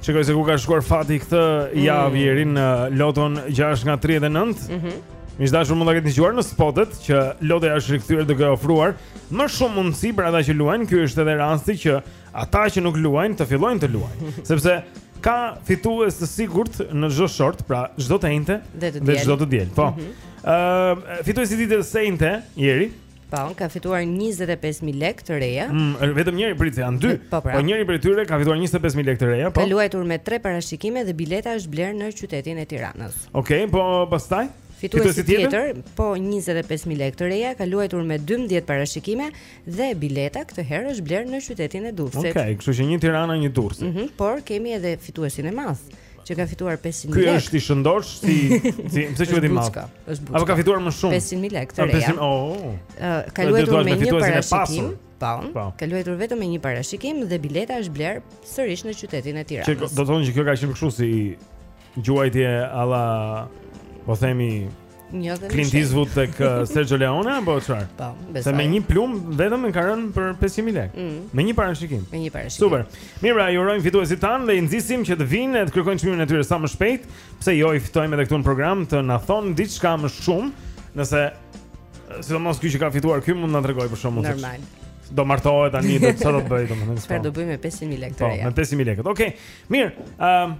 Speaker 1: Shikoj se ku ka shkuar fati këtë mm. javë Jeri në Loton 6 nga 39.
Speaker 5: Mhm.
Speaker 1: Mm Miq të dashur mund ta keni dëgjuar në spotet që Lotoja është rikthyer duke ofruar më shumë mundësi për ata që luajnë. Ky është edhe rasti që ata që nuk luajnë të fillojnë të luajnë, sepse ka fitues të sigurt në çdo short, pra çdo të enjte
Speaker 5: dhe
Speaker 1: çdo të diel. Po.
Speaker 5: Mhm.
Speaker 1: Ëm mm -hmm. uh, fituesi i ditës së enjte Jeri
Speaker 5: Po, ka fituar 25000 lekë të reja.
Speaker 1: Mm, vetëm njëri prit, janë dy.
Speaker 5: Po, pra.
Speaker 1: po njëri prej tyre ka fituar 25000 lekë të reja, po.
Speaker 5: Ka luajtur me tre parashikime dhe bileta është blerë në qytetin e Tiranës.
Speaker 1: Okej, okay, po pastaj?
Speaker 5: Fituesi tjetër, tjetër, po 25000 lekë të reja, ka luajtur me 12 parashikime dhe bileta këtë herë është blerë në qytetin e Durrësit.
Speaker 1: Okej, okay, kështu që një Tirana, një Durrës.
Speaker 5: Mhm, mm por kemi edhe fituesin e madh. Që ka fituar 500000 lekë.
Speaker 1: Ky është i shëndosh si si pse quhet i madh?
Speaker 5: Është buçka.
Speaker 1: Apo ka fituar më shumë?
Speaker 5: 500000 lekë të reja.
Speaker 1: Oh.
Speaker 5: Ka luajtur me një parashikim. Po.
Speaker 1: po.
Speaker 5: Ka luajtur vetëm me një parashikim dhe bileta është blerë sërish në qytetin e Tiranës.
Speaker 1: Që do të thotë që kjo ka qenë kështu si gjuajtje alla po themi Clint Eastwood tek uh, Sergio Leone apo çfarë?
Speaker 5: Po, besoj.
Speaker 1: Se me një plumb vetëm e ka rënë për 500000 lekë.
Speaker 5: Mm.
Speaker 1: Me një parashikim.
Speaker 5: Me një parashikim.
Speaker 1: Super. Mirë, pra, i urojmë fituesit tanë dhe i nxisim që të vijnë e të kërkojnë çmimin e tyre sa më shpejt, pse jo i ftojmë edhe këtu në program të na thonë diçka më shumë, nëse sidomos ky që ka fituar këtu mund të na tregojë për shembull.
Speaker 5: Normal.
Speaker 1: Do martohet tani do të çfarë do të bëjë domethënë.
Speaker 5: Çfarë do bëjë me 500000 lekë?
Speaker 1: Po, me 500000 lekë. Okej. Mirë. Ëm,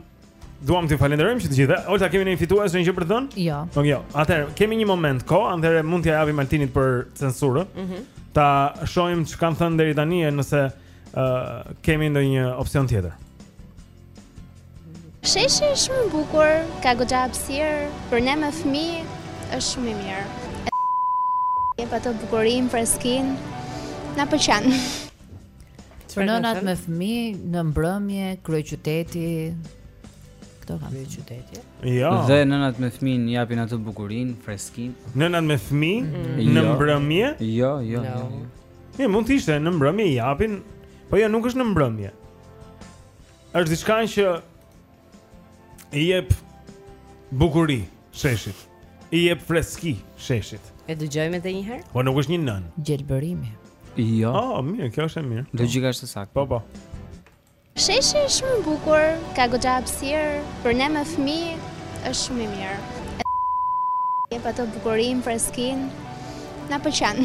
Speaker 1: Duam t'ju falenderojmë që të gjithë. Olta kemi një fitues, ndonjë gjë për të thënë?
Speaker 2: Jo.
Speaker 1: Okej. Okay, jo. Atëherë kemi një moment kohë, atëherë mund t'ia japim Altinit për censurën.
Speaker 2: Mhm.
Speaker 1: Mm ta shohim çka kanë thënë deri tani e nëse uh, kemi ndonjë opsion tjetër.
Speaker 12: Sheshi është shumë i bukur, ka goxha hapësirë, për ne me fëmijë është shumë i mirë. Jep atë bukurinë, freskinë, na pëlqen.
Speaker 2: Për nënat me fëmi në mbrëmje, kryeqyteti Këto kam
Speaker 5: kryeqyteti
Speaker 1: jo.
Speaker 6: Dhe nënat me fëmi i japin atë bukurinë, freskinë
Speaker 1: Nënat me fëmi
Speaker 6: mm.
Speaker 1: në
Speaker 6: jo.
Speaker 1: mbrëmje?
Speaker 6: Jo, jo, jo. jo.
Speaker 1: Ne mund të ishte në mbrëmje i japin Po jo nuk është në mbrëmje është diçka që I jep bukuri sheshit. I jep freski sheshit.
Speaker 5: E dëgjojmë edhe një herë?
Speaker 1: Po nuk është një nën.
Speaker 2: Gjelbërimi.
Speaker 6: Jo.
Speaker 1: Oh, mirë, kjo është e mirë.
Speaker 6: Logjika është e saktë.
Speaker 1: Po, po.
Speaker 12: Sheshi është shumë bukur, ka goxha hapësirë, për ne me fëmijë është shumë i mirë. Jep atë bukurinë, freskinë. Na pëlqen.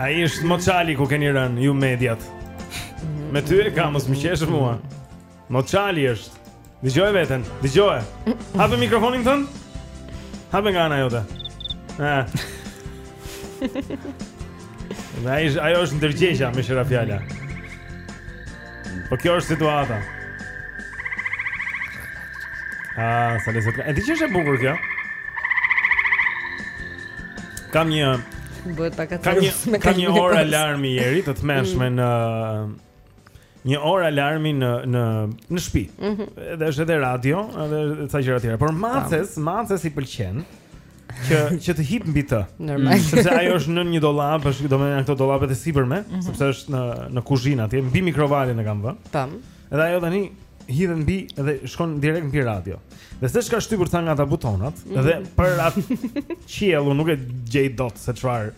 Speaker 1: Ai është moçali ku keni rënë, ju mediat Me ty e ka, mos më qesh mua Moçali është Dëgjoje veten, dëgjoje Hape mikrofonin tënd Hape nga ana jote eh. Dhe ajo është ndërgjegja me shumë fjalë Po kjo është situata. Ah, sa lezet. E di që është e bukur kjo. Kam një
Speaker 5: bëhet pak atë.
Speaker 1: Kam një kam një orë alarmi i heri të tmerrshme mm. në një orë alarmi në në në shpi.
Speaker 5: Mm -hmm.
Speaker 1: Edhe është edhe radio, edhe ca gjëra tjera. Por maces, maces i pëlqen. që që të hip mbi të.
Speaker 5: Normal.
Speaker 1: Mm. Sepse ajo është nën një dollap, është domethënë këto dollapet e sipërme,
Speaker 5: mm -hmm.
Speaker 1: sepse është në në kuzhinë atje, mbi mikrovalën e kam vënë.
Speaker 5: Tam.
Speaker 1: Edhe ajo tani hidhet mbi dhe shkon direkt mbi radio. Dhe seç ka shtypur ca nga ata butonat,
Speaker 5: mm
Speaker 1: -hmm. dhe për atë qiell nuk e gjej dot se çfarë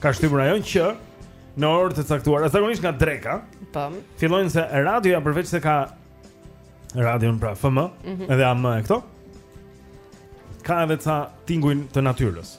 Speaker 1: ka shtypur ajo që në orë të caktuara, zakonisht nga dreka.
Speaker 5: Tam.
Speaker 1: Fillon se radioja përveçse ka radion pra FM,
Speaker 5: mm -hmm.
Speaker 1: edhe AM e këto. Ka edhe ca tinguj të natyrës.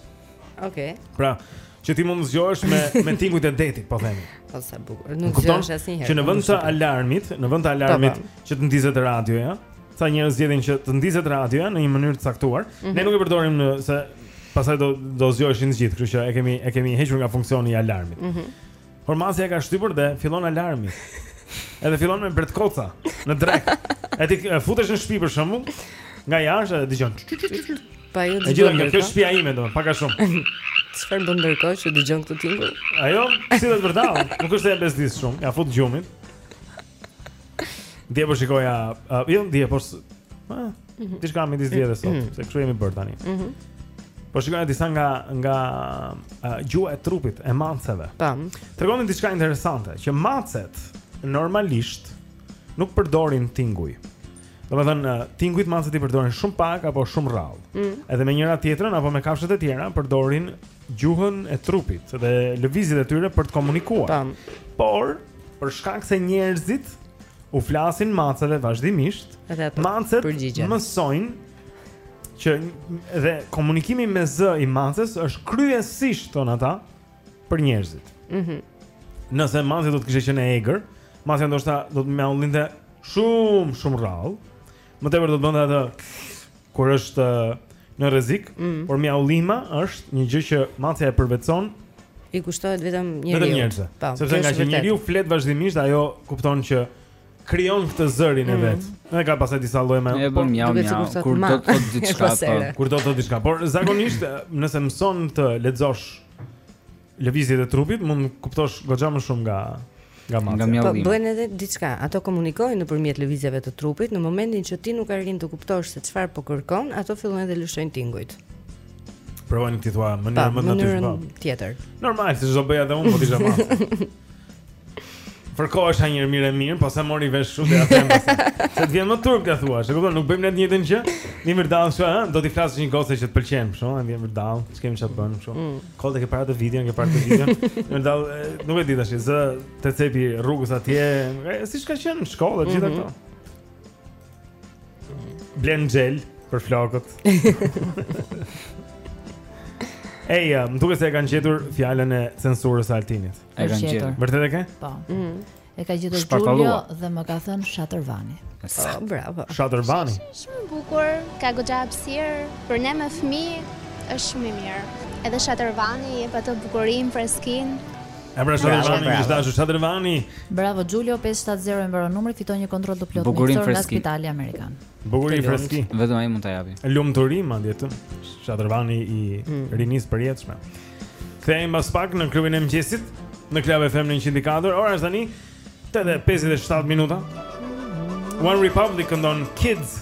Speaker 5: Okej. Okay.
Speaker 1: Pra, që ti mund të zgjohesh me me tingujt e detit, po themi.
Speaker 5: Po sa bukur.
Speaker 1: Nuk
Speaker 5: zgjohesh asnjëherë.
Speaker 1: Që në vend të alarmit, në vend të alarmit
Speaker 5: po, po.
Speaker 1: që të ndizet radioja, ca njerëz zgjedhin që të ndizet radioja në një mënyrë të caktuar.
Speaker 5: Mm -hmm.
Speaker 1: Ne nuk e përdorim ne se pastaj do do zgjoheshin të gjithë, kështu që e kemi e kemi hequr nga funksioni i alarmit.
Speaker 5: Mhm.
Speaker 1: Mm Por macja e ka shtypur dhe fillon alarmi. Edhe fillon me bretkosa në drekë. E ti futesh në shtëpi për shembull, nga jashtë dhe dëgjon.
Speaker 5: Pa ju
Speaker 1: dëgjon. Gjithë nga kjo shtëpia ime do, pak a shumë.
Speaker 5: Çfarë bën ndërkohë që dëgjon këtë tingull?
Speaker 1: Ajo, si ta do e vërteta, nuk është se e bezdis shumë, ia fut gjumit. Dje po shikoja, uh, jo dje po
Speaker 5: mhm.
Speaker 1: ti s'kam midis dje dhe sot, mhm. se kështu jemi bërë tani.
Speaker 5: Mhm.
Speaker 1: Po shikoja disa nga nga uh, gjuha e trupit e maceve.
Speaker 5: Tam. Po.
Speaker 1: Tregonin diçka interesante, që macet normalisht nuk përdorin tinguj. Domethënë uh, tingujt macet i përdorin shumë pak apo shumë rrallë.
Speaker 5: Mm.
Speaker 1: Edhe me njëra-tjetrën apo me kafshët e tjera përdorin gjuhën e trupit dhe lëvizjet e tyre për të komunikuar.
Speaker 5: Tam.
Speaker 1: Por Për shkak se njerëzit u flasin maceve vazhdimisht, macet mësojnë që dhe komunikimi me zë i maces është kryesisht thonë ata për njerëzit.
Speaker 5: Mhm.
Speaker 1: Mm Nëse macja do të kishte qenë e egër, macja ndoshta do të mjaullinte shumë shumë rrallë. Më tepër do të bënte atë kur është në rrezik,
Speaker 5: mm.
Speaker 1: por mjaullima është një gjë që macja e përvetëson
Speaker 5: i kushtohet vetëm njeriu.
Speaker 1: Vetëm njerëzve.
Speaker 5: Po,
Speaker 1: Sepse
Speaker 5: ngaqë
Speaker 1: njeriu flet vazhdimisht, ajo kupton që krijon këtë zërin e
Speaker 5: mm.
Speaker 1: vet. Edhe ka pastaj disa lloje më.
Speaker 6: Po,
Speaker 5: mjau, mjau,
Speaker 6: kur do të thotë diçka, po.
Speaker 1: kur do të thotë diçka. Por zakonisht, nëse mëson të lexosh lëvizjet e trupit mund të kuptosh goxha më shumë nga nga macja.
Speaker 5: Po, po bëjnë edhe diçka, ato komunikojnë nëpërmjet lëvizjeve të trupit, në momentin që ti nuk arrin të kuptosh se çfarë po kërkon, ato fillojnë dhe lëshojnë tingujt.
Speaker 1: Provojnë ta thonë në
Speaker 5: mënyrën. Po. Tjetër.
Speaker 1: Normal, siç do bëja dhe unë po të isha Fërkohesh një herë mirë e mirë, po se mori vesh shumë dhe atëherë pastaj. Se të vjen më turp të thua, e kupton, nuk bëjmë në të njëtën që, vjen vërdallë shumë, do t'i flasësh një goce që të pëlqen, për shembull, i vjen vërdallë, që kemi që të bënë, për shumë.
Speaker 5: Mm.
Speaker 1: Kollë të ke parë atë videon, ke parë atë videon, vërdallë, nuk e dita shi, zë, te cepi i rrugës atje, e, siç ka qenë në shkollë, gjitha
Speaker 5: mm
Speaker 1: -hmm. këto. Blen xhel për flokët. Ej, uh, më duket se e kanë gjetur fjalën e censurës së Altinit
Speaker 2: E kanë gjetur
Speaker 1: Vërtet e ke?
Speaker 2: Po mm. E ka gjetur Xhulio dhe më ka thënë Shatërvani
Speaker 5: Sa, oh, bravo
Speaker 1: Shatërvani
Speaker 12: Shumë bukur, ka goxha hapësirë Për ne me fmi, është shumë i mirë Edhe Shatërvani, jep atë bukurinë, freskinë
Speaker 1: E pra shatërvani, bravo, bravo. dashur shatërvani.
Speaker 2: Bravo Xhulio 570 i mbaron numri, fiton një kontroll të plotë
Speaker 6: Bukuri
Speaker 2: mjekësor nga
Speaker 6: freski.
Speaker 2: spitali amerikan.
Speaker 1: Bukuri
Speaker 2: Të lumtë.
Speaker 1: freski.
Speaker 6: Vetëm ai mund ta japi.
Speaker 1: Lumturi madje te shatërvani i Mm. rinisë përjetshme. Kthehemi pas pak në klubin e mëngjesit në Club FM në 104. Ora është tani 8:57 minuta. One Republic këndon Kids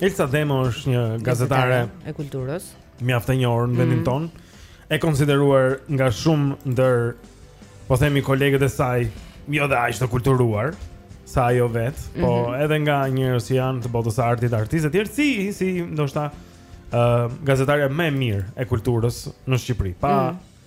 Speaker 1: Elsa Demo është një gazetare
Speaker 5: e kulturës,
Speaker 1: mjaft e njohur në vendin
Speaker 5: mm.
Speaker 1: tonë, e konsideruar nga shumë ndër po themi kolegët e saj, jo dhe aq të kulturuar sa ajo vetë, mm -hmm. po
Speaker 5: mhm.
Speaker 1: edhe nga njerëz që janë të botës së artit, artistë të tjerë, si si ndoshta ë uh, gazetarja më e mirë e kulturës në Shqipëri. Pa
Speaker 5: mm.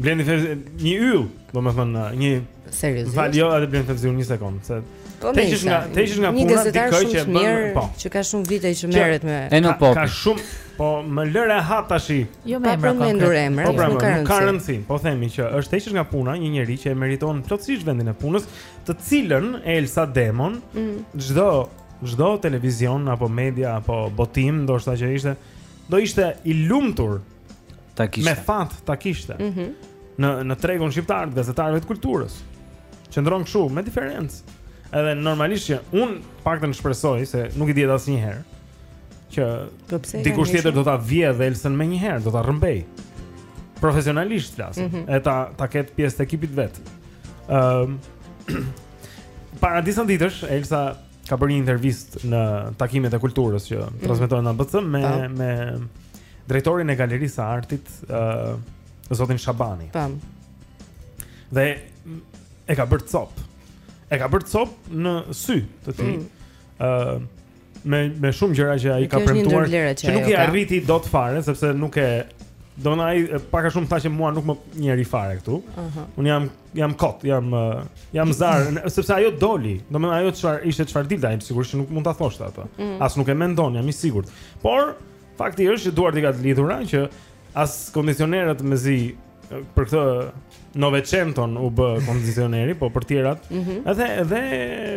Speaker 5: Blendi
Speaker 1: thjesht një yll, domethënë një
Speaker 5: seriozisht.
Speaker 1: Val, jo, atë Blendi thjesht një sekond, se
Speaker 5: po
Speaker 1: te
Speaker 5: ishish
Speaker 1: nga te ishish nga puna dikë që bën, po.
Speaker 5: Që ka shumë vite që merret me
Speaker 6: E
Speaker 1: në
Speaker 6: pop.
Speaker 1: Ka shumë, po më lëre ha tash.
Speaker 2: Jo
Speaker 5: me emra konkret. Po emra,
Speaker 1: po pra,
Speaker 5: nuk ka rëndësi.
Speaker 1: Po themi që është te ishish nga puna një njeri që e meriton plotësisht vendin e punës, të cilën Elsa Demon
Speaker 5: mm.
Speaker 1: çdo çdo televizion apo media apo botim ndoshta që ishte do ishte i lumtur
Speaker 6: ta kishte.
Speaker 1: Me fat ta kishte.
Speaker 5: Mhm.
Speaker 1: Mm në në tregun shqiptar të gazetarëve të kulturës. Qëndron kështu me diferencë. Edhe normalisht që unë të paktën shpresoj se nuk i dihet asnjëherë që
Speaker 5: po
Speaker 1: dikush tjetër do ta vjedh Elsën menjëherë, do ta rrëmbejë. Profesionalisht flas,
Speaker 5: mm -hmm.
Speaker 1: e ta ta ketë pjesë të ekipit vet. Ëm um, para disa ditësh Elsa ka bërë një intervistë në takimet e kulturës që
Speaker 5: mm.
Speaker 1: transmetohen në ABC me pa.
Speaker 5: Po.
Speaker 1: me drejtorin e Galerisë së Artit, ë uh, Zotin Shabani.
Speaker 5: Tam. Po.
Speaker 1: Dhe e ka bërë cop. E ka bërë cop në sy të tij.
Speaker 5: Mm.
Speaker 1: ë mm. uh, me me shumë gjëra që ai ka premtuar
Speaker 5: që
Speaker 1: nuk i arriti dot fare sepse nuk e do ai pak a shumë tha që mua nuk më njëri fare këtu.
Speaker 5: Uh
Speaker 1: -huh. Unë jam jam kot, jam jam zar, sepse ajo doli. Domethënë ajo çfarë ishte çfarë dilte, ai sigurisht që nuk mund ta thoshte atë.
Speaker 5: Mm.
Speaker 1: As nuk e mendon, jam i sigurt. Por fakti është që duart i ka të lidhura që as kondicionerët mezi për këtë Novecenton u bë kondicioneri, po për tjerat.
Speaker 5: Mm -hmm.
Speaker 1: Edhe edhe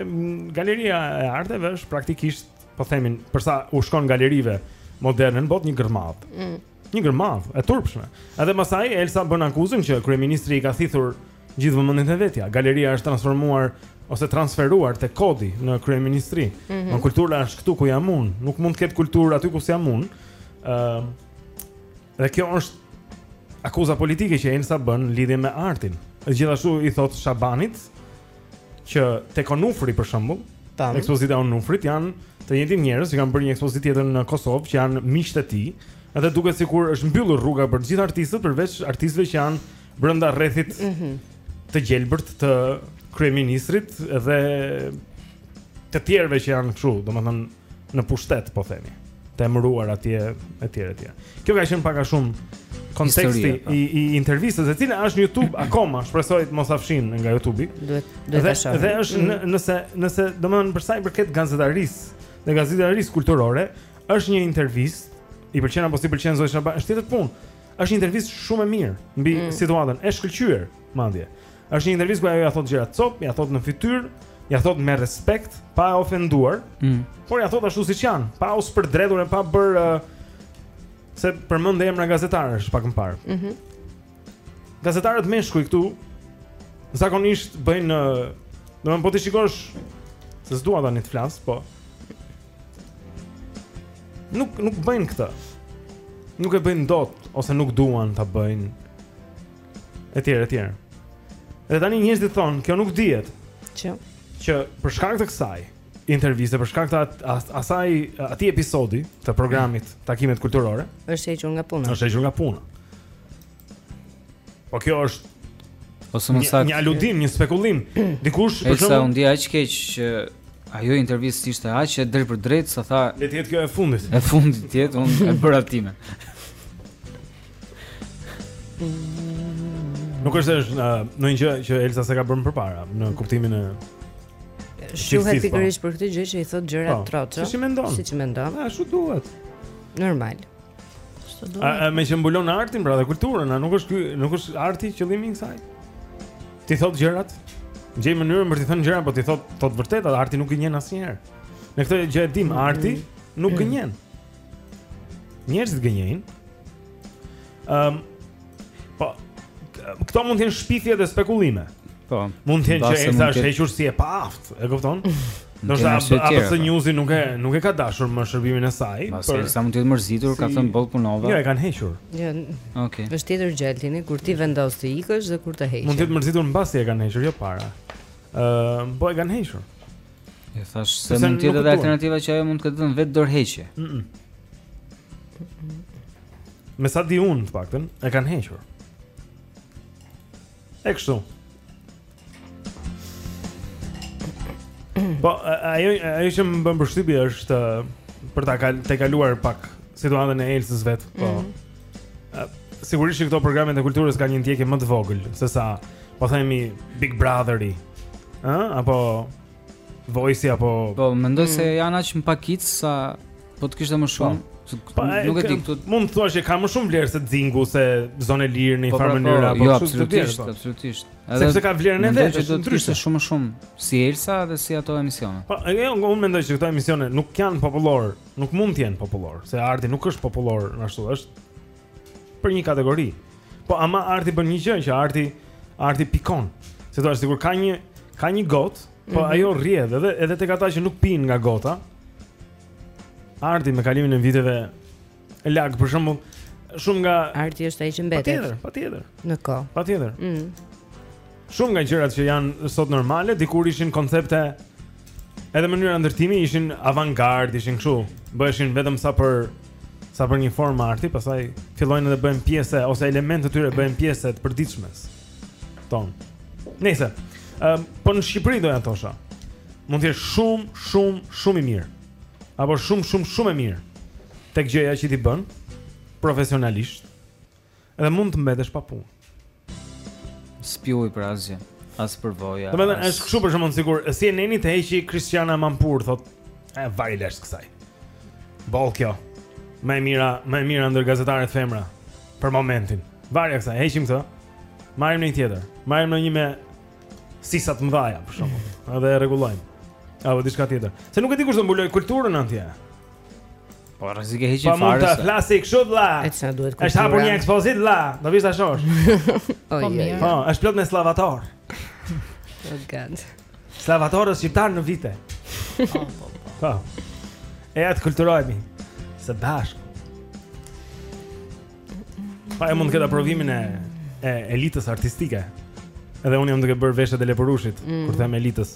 Speaker 1: mm, galeria e arteve është praktikisht, po themi, për sa u shkon galerive moderne në botë një gërmadhë.
Speaker 5: Mm.
Speaker 1: Një gërmadhë e turpshme. Edhe pasaj Elsa bën akuzën që kryeministri i ka thithur gjithë vëmendjen te vetja. Galeria është transformuar ose transferuar te Kodi në kryeministri. Mm -hmm. Kultura është këtu ku jam unë, nuk mund të ketë kulturë aty ku s'jam unë. Ëm uh, dhe kjo është akuza politike që Elsa bën lidhje me artin. Gjithashtu i thotë Shabanit, që tek Onufri për shembull,
Speaker 5: Tam.
Speaker 1: ekspozita e Onufrit janë të njëjtët njerëz që kanë bërë një ekspozitë tjetër në Kosovë që janë miqtë e tij. Edhe duket sikur është mbyllur rruga për të gjithë artistët përveç artistëve që janë brenda rrethit
Speaker 5: mm -hmm.
Speaker 1: të gjelbërt të kryeministrit dhe të tjerëve që janë kështu, domethënë në pushtet, po themi, të emëruar atje etj etj. Kjo ka qenë pak a shumë konteksti
Speaker 6: po.
Speaker 1: i, i intervistës, e cila është në YouTube akoma, shpresoj të mos e fshijnë nga YouTube-i.
Speaker 5: Duhet duhet ta shohim.
Speaker 1: Dhe është mm. nëse nëse domethënë për sa i përket gazetarisë, dhe gazetarisë kulturore, është një intervistë i pëlqen apo s'i pëlqen zotit Shaban, është tjetër punë. Është një intervistë shumë e mirë mbi
Speaker 5: mm.
Speaker 1: situatën, e shkëlqyer madje. Është një intervistë ku ajo ja thot gjërat copë, ja thot në fytyrë, ja thot me respekt, pa e ofenduar,
Speaker 6: mm.
Speaker 1: por ja thot ashtu siç janë, pa u spërdredhur e pa bër uh, se përmend emra gazetarësh pak më parë.
Speaker 5: Mhm.
Speaker 1: Mm Gazetarët meshkuj këtu zakonisht bëjnë, uh, domethënë po t'i shikosh se s'dua tani të flas, po nuk nuk bëjnë këtë. Nuk e bëjnë dot ose nuk duan ta bëjnë. etj etj. Dhe tani njerëzit thonë, kjo nuk dihet.
Speaker 5: Që
Speaker 1: që për shkak të kësaj interviste për shkak të asaj atij episodi të programit Takimet Kulturore,
Speaker 5: është hequr nga puna.
Speaker 1: Është hequr nga puna. Po kjo është
Speaker 6: ose më saktë
Speaker 1: një aludim, një spekulim. Dikush për
Speaker 6: shaka
Speaker 1: tha
Speaker 6: u ndje aq keq që ajo intervistë ishte aq e drejtpërdrejtë sa tha
Speaker 1: le të jetë kjo e fundit.
Speaker 6: E fundit të jetë unë e bëra timen.
Speaker 1: Nuk është është në në një gjë që Elsa s'e ka bërë më parë, në kuptimin shquhet po.
Speaker 5: pikërisht për këtë gjë që i thot gjërat
Speaker 1: po,
Speaker 5: troç.
Speaker 1: Siç i mendon.
Speaker 5: Siç i mendon.
Speaker 1: Ashtu duhet.
Speaker 5: Normal.
Speaker 1: Ashtu duhet. A, a meqë mbulon artin pra dhe kulturën, a nuk është ky, nuk është arti qëllimi i kësaj? T'i thot gjërat? Gjej mënyrën për të thënë gjëra, po t'i thot thot vërtet, arti nuk gënjen asnjëherë. Në këtë gjë e dim, mhm. arti nuk gënjen. Njerëzit gënjejnë. Ëm um, po këto mund të jenë shpifje dhe spekulime.
Speaker 6: Po.
Speaker 1: Mund të jenë që Elsa është hequr si e paaft, e kupton? Do të
Speaker 6: thotë
Speaker 1: ABC
Speaker 6: po.
Speaker 1: News-i nuk e nuk e ka dashur më shërbimin e saj,
Speaker 6: por Elsa sa mund të jetë mërzitur, ka thënë boll punova.
Speaker 1: Jo, e kanë hequr.
Speaker 5: Jo.
Speaker 6: Okej.
Speaker 5: Është tjetër gjë tani kur ti vendos të ikësh dhe kur të heqin.
Speaker 1: Mund të jetë mërzitur mbasi e kanë hequr, jo para. Ëm, po e kanë hequr.
Speaker 6: E thash se mund të jetë edhe alternativa që ajo mund të ketë dhënë vetë dorëheqje.
Speaker 1: Mm -mm. Me sa di unë të paktën, e kanë hequr. E kështu. Po, ajo ajo që më bën përshtypje është për ta kal, të kaluar pak situatën e Elsës vet. Po.
Speaker 5: Mm
Speaker 1: -hmm. Sigurisht që këto programe të kulturës kanë një ndjekje më të vogël se sa, po themi Big Brotheri, ë, apo Voice apo
Speaker 6: Po mendoj se
Speaker 1: mm.
Speaker 6: janë aq më pakicë sa po të kishte më shumë.
Speaker 1: Po. Po,
Speaker 6: nuk e di këtu.
Speaker 1: Mund të thuash që ka më shumë vlerë te Zingu se Zonë e Lirë në një
Speaker 6: po,
Speaker 1: farë
Speaker 6: pra, po, mënyrë
Speaker 1: apo
Speaker 6: jo,
Speaker 1: kështu.
Speaker 6: Absolutisht,
Speaker 1: po.
Speaker 6: absolutisht.
Speaker 1: Edhe sepse ka vlerën e vet,
Speaker 6: që do të kishte shumë shumë si Elsa dhe si ato emisione.
Speaker 1: Po, e, jo, unë mendoj që këto emisione nuk janë popullore Nuk mund të jenë popullor, se arti nuk është popullor ashtu, është për një kategori. Po ama arti bën një gjë që arti arti pikon. Si të thuash sikur ka një ka një gotë, po
Speaker 5: mm -hmm.
Speaker 1: ajo rrjedh edhe edhe tek ata që nuk pinë nga gota. Arti me kalimin e viteve e lag për shembull shumë nga
Speaker 5: arti është ai që mbetet.
Speaker 1: Patjetër, patjetër.
Speaker 5: Në kohë.
Speaker 1: Patjetër.
Speaker 5: Mhm.
Speaker 1: Shumë nga gjërat që janë sot normale, dikur ishin koncepte edhe mënyra ndërtimi ishin avantgard, ishin kështu, bëheshin vetëm sa për sa për një formë arti, pastaj fillojnë edhe bëhen pjesë ose elementë të tyre bëhen pjesë të përditshme tonë. Nëse, ë, um, po në Shqipëri doja të thosha. Mund të jesh shumë, shumë, shumë i mirë. Apo shumë, shumë, shumë e mirë tek gjëja që ti bën profesionalisht. Edhe mund të mbetesh pa punë.
Speaker 6: S'pi ujë për asgjë, as
Speaker 1: përvoja.
Speaker 6: Domethënë,
Speaker 1: është kështu për shembull sikur CNN-i të heqë Christiane Amanpour, thotë. E varja lesh kësaj. Boll kjo. Më e mira, më e mira ndër gazetarët femra për momentin. Varja kësaj, heqim këtë. Marrim një tjetër. Marrim një me sisa të mëdha për shembull. Edhe e rregullojmë. Apo diçka tjetër. Se nuk e di kush do mbulojë kulturën atje.
Speaker 6: Po rrezik e heqin
Speaker 1: fare. Po
Speaker 6: mund
Speaker 1: të flasi kështu vlla. Është hapur një ekspozitë vlla, do vish ta shohësh.
Speaker 5: Po mirë.
Speaker 1: Po, është plot me sllavator.
Speaker 5: Oh god.
Speaker 1: Sllavator është shqiptar në vite. Po, po, po. Po. Eja të kulturohemi së bashku. Pa e mund të ketë aprovimin e, e elitës artistike Edhe unë jam duke bërë veshët e lepurushit
Speaker 5: mm.
Speaker 1: Kur them elitës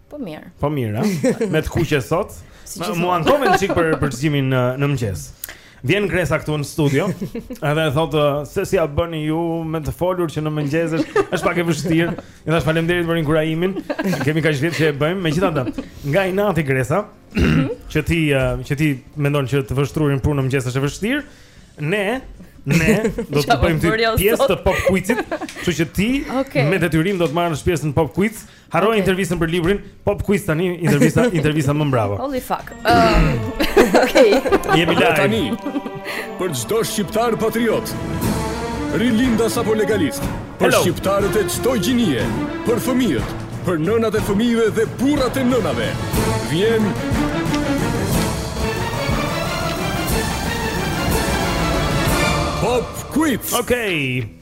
Speaker 16: Po mirë.
Speaker 1: Po mirë, a? Me të kuqe sot.
Speaker 16: Si
Speaker 1: Ma,
Speaker 16: mua
Speaker 1: ndome një çikë për përgjimin në, në mëgjes. Vjen Gresa këtu në studio, edhe thotë se si ia bëni ju me të folur që në mëngjes është është pak e vështirë. I thashë faleminderit për inkurajimin. Kemi kaq vjet që e bëjmë, megjithatë, nga inati Gresa, që ti që ti mendon që të vësh trurin punë në mëngjes është e vështirë, ne ne do të bëjmë pjesë të pop quizit, kështu që ti
Speaker 16: okay.
Speaker 1: me detyrim do të marrësh pjesë në pop quiz
Speaker 16: Harroje
Speaker 1: intervistën për librin, pop quiz tani, intervista, intervista më mbrapa.
Speaker 16: Holy fuck. Okej.
Speaker 1: Jemi live.
Speaker 8: Tani, për çdo shqiptar patriot, rilindas apo legalist, për
Speaker 1: Hello.
Speaker 8: shqiptarët e çdo gjinie, për fëmijët, për nënat e fëmijëve dhe burrat e nënave, vjen Pop Quiz.
Speaker 1: Okej. Okay.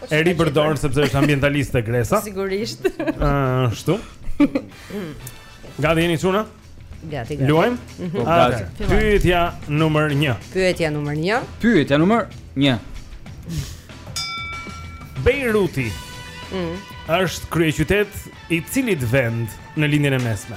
Speaker 1: Po e ripërdor sepse është ambientaliste Gresa.
Speaker 16: Sigurisht.
Speaker 1: Ashtu. Gati jeni çuna?
Speaker 5: Gati, gati.
Speaker 1: Luajmë?
Speaker 5: Mhm.
Speaker 6: Po, gati.
Speaker 1: Pyetja numër 1.
Speaker 5: Pyetja numër 1.
Speaker 6: Pyetja numër 1.
Speaker 1: Beiruti.
Speaker 5: Mhm.
Speaker 1: Është kryeqytet i cilit vend në Lindjen e Mesme?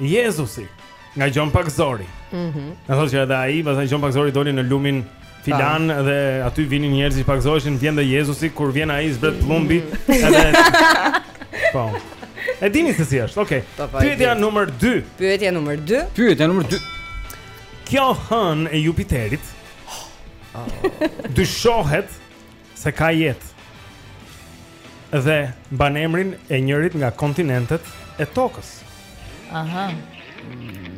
Speaker 1: Jezusi nga Gjon Pagëzori.
Speaker 5: Mhm.
Speaker 1: Mm Na thotë që edhe ai, pastaj Gjon Pagëzori doli në lumin filan dhe aty vinin njerëz që pagëzoheshin, vjen dhe Jezusi kur vjen ai zbret mhm. pëllumbi. Mm -hmm. Edhe Po. E dini se si është. Okej.
Speaker 5: Okay.
Speaker 1: Pyetja numër 2.
Speaker 5: Pyetja numër 2.
Speaker 6: Pyetja numër 2.
Speaker 1: Kjo hënë e Jupiterit. Oh. Dyshohet se ka jetë dhe mban emrin e njërit nga kontinentet e Tokës.
Speaker 2: Aha.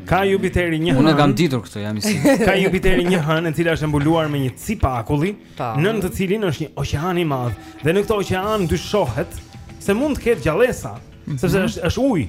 Speaker 1: Ka Jupiteri një hënë.
Speaker 6: Unë kam ditur këtë, jam i sigurt.
Speaker 1: Ka Jupiteri një hënë e cila është e mbuluar me një cipë akulli,
Speaker 6: po.
Speaker 1: nën të cilin është një oqean i madh. Dhe në këtë oqean dyshohet se mund të ketë gjallesa, mm
Speaker 7: -hmm. sepse është
Speaker 1: është ujë.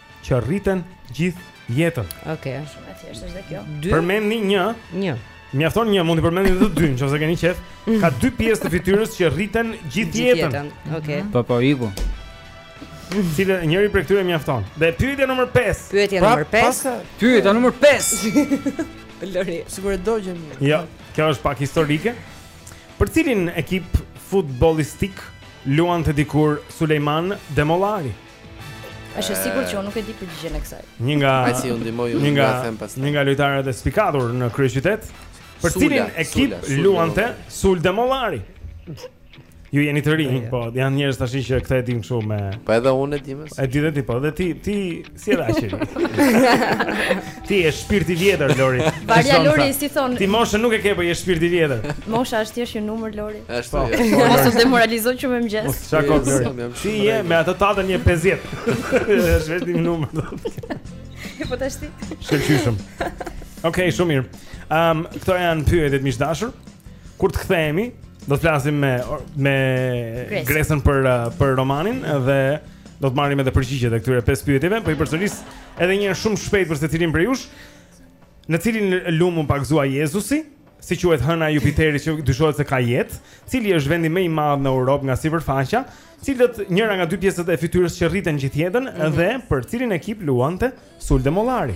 Speaker 1: që rriten gjithë jetën.
Speaker 5: Okej. Okay.
Speaker 16: Shumë e thjeshtë është kjo.
Speaker 1: Përmendni një.
Speaker 5: Një.
Speaker 1: Mjafton një, mund të përmendni edhe dy, në qoftë se keni qejf. Ka dy pjesë të fytyrës që rriten gjithë jetën.
Speaker 5: Okej. Okay.
Speaker 6: Po po iku.
Speaker 1: Cila njëri prej këtyre mjafton. Dhe pyetja nr. 5.
Speaker 5: Pyetja
Speaker 1: pra,
Speaker 5: nr. 5.
Speaker 6: Pyetja nr. 5.
Speaker 5: Lori,
Speaker 7: sigurisht do gjë mirë.
Speaker 1: Jo, kjo është pak historike. Për cilin ekip futbollistik luante dikur Sulejman Demollari?
Speaker 16: Është e sigurt që unë nuk e di përgjigjen e kësaj.
Speaker 1: Një nga
Speaker 7: Ai si u ndihmoi unë
Speaker 1: nga
Speaker 7: them pastaj.
Speaker 1: Një nga lojtarët e spikatur në kryeqytet, për cilin ekip luante Sul Demollari. Ju jeni të rinj, po ka njerëz tashi që këtë e dinë kështu me.
Speaker 7: Po edhe unë e di më.
Speaker 1: E di dhe ti po, dhe ti ti si e dashim. Ti je shpirt i vjetër Lori.
Speaker 16: Varja Lori si thon.
Speaker 1: Ti moshën nuk e ke, po je shpirt i vjetër.
Speaker 16: Mosha është thjesht një numër Lori.
Speaker 7: Ashtu.
Speaker 1: Po.
Speaker 7: Po,
Speaker 16: mos u demoralizo që më mëngjes.
Speaker 1: Mos
Speaker 7: çako
Speaker 1: Lori. Ti je me atë tatën je 50. Është vetëm një numër.
Speaker 16: Po tash ti.
Speaker 1: Shkëlqyshëm. Okej, shumë mirë. Ehm, këto janë pyetjet miq të dashur. Kur të kthehemi, do të flasim me me Gresën për uh, për romanin dhe do të marrim edhe përgjigjet e këtyre pesë pyetjeve, po i përsëris Edhe një herë shumë shpejt për secilin prej jush. Në cilin lumë u pagëzua Jezusi? Si quhet hëna e Jupiterit që dyshohet se ka jetë? Cili është vendi më i madh në Europë nga sipërfaqja? Cila është njëra nga dy pjesët e fytyrës që rriten gjithë jetën mm -hmm. dhe për cilin ekip luante Sul Demollari?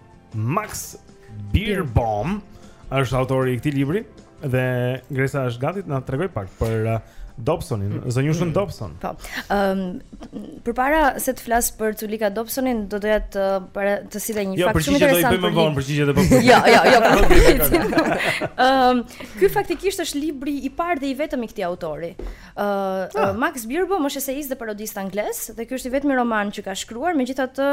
Speaker 1: Max Beerbohm është autori i këtij libri dhe Gresa është gati të na tregojë pak për uh, Dobsonin, mm. zonjushën mm. Dobson.
Speaker 16: Po. Ëm um, përpara se të flas për Zuleika Dobsonin, do doja së pari të sillja një
Speaker 1: jo,
Speaker 16: fakt shumë interesant.
Speaker 1: Jo, përgjigjet do i bëjmë më vonë, përgjigjet po.
Speaker 16: Jo, jo, jo. Ëm, um, ky faktikisht është libri i parë dhe i vetëm i këtij autori.
Speaker 1: Uh,
Speaker 16: Max Beerbohm është eseist dhe parodist anglez dhe ky është i vetmi roman që ka shkruar, megjithatë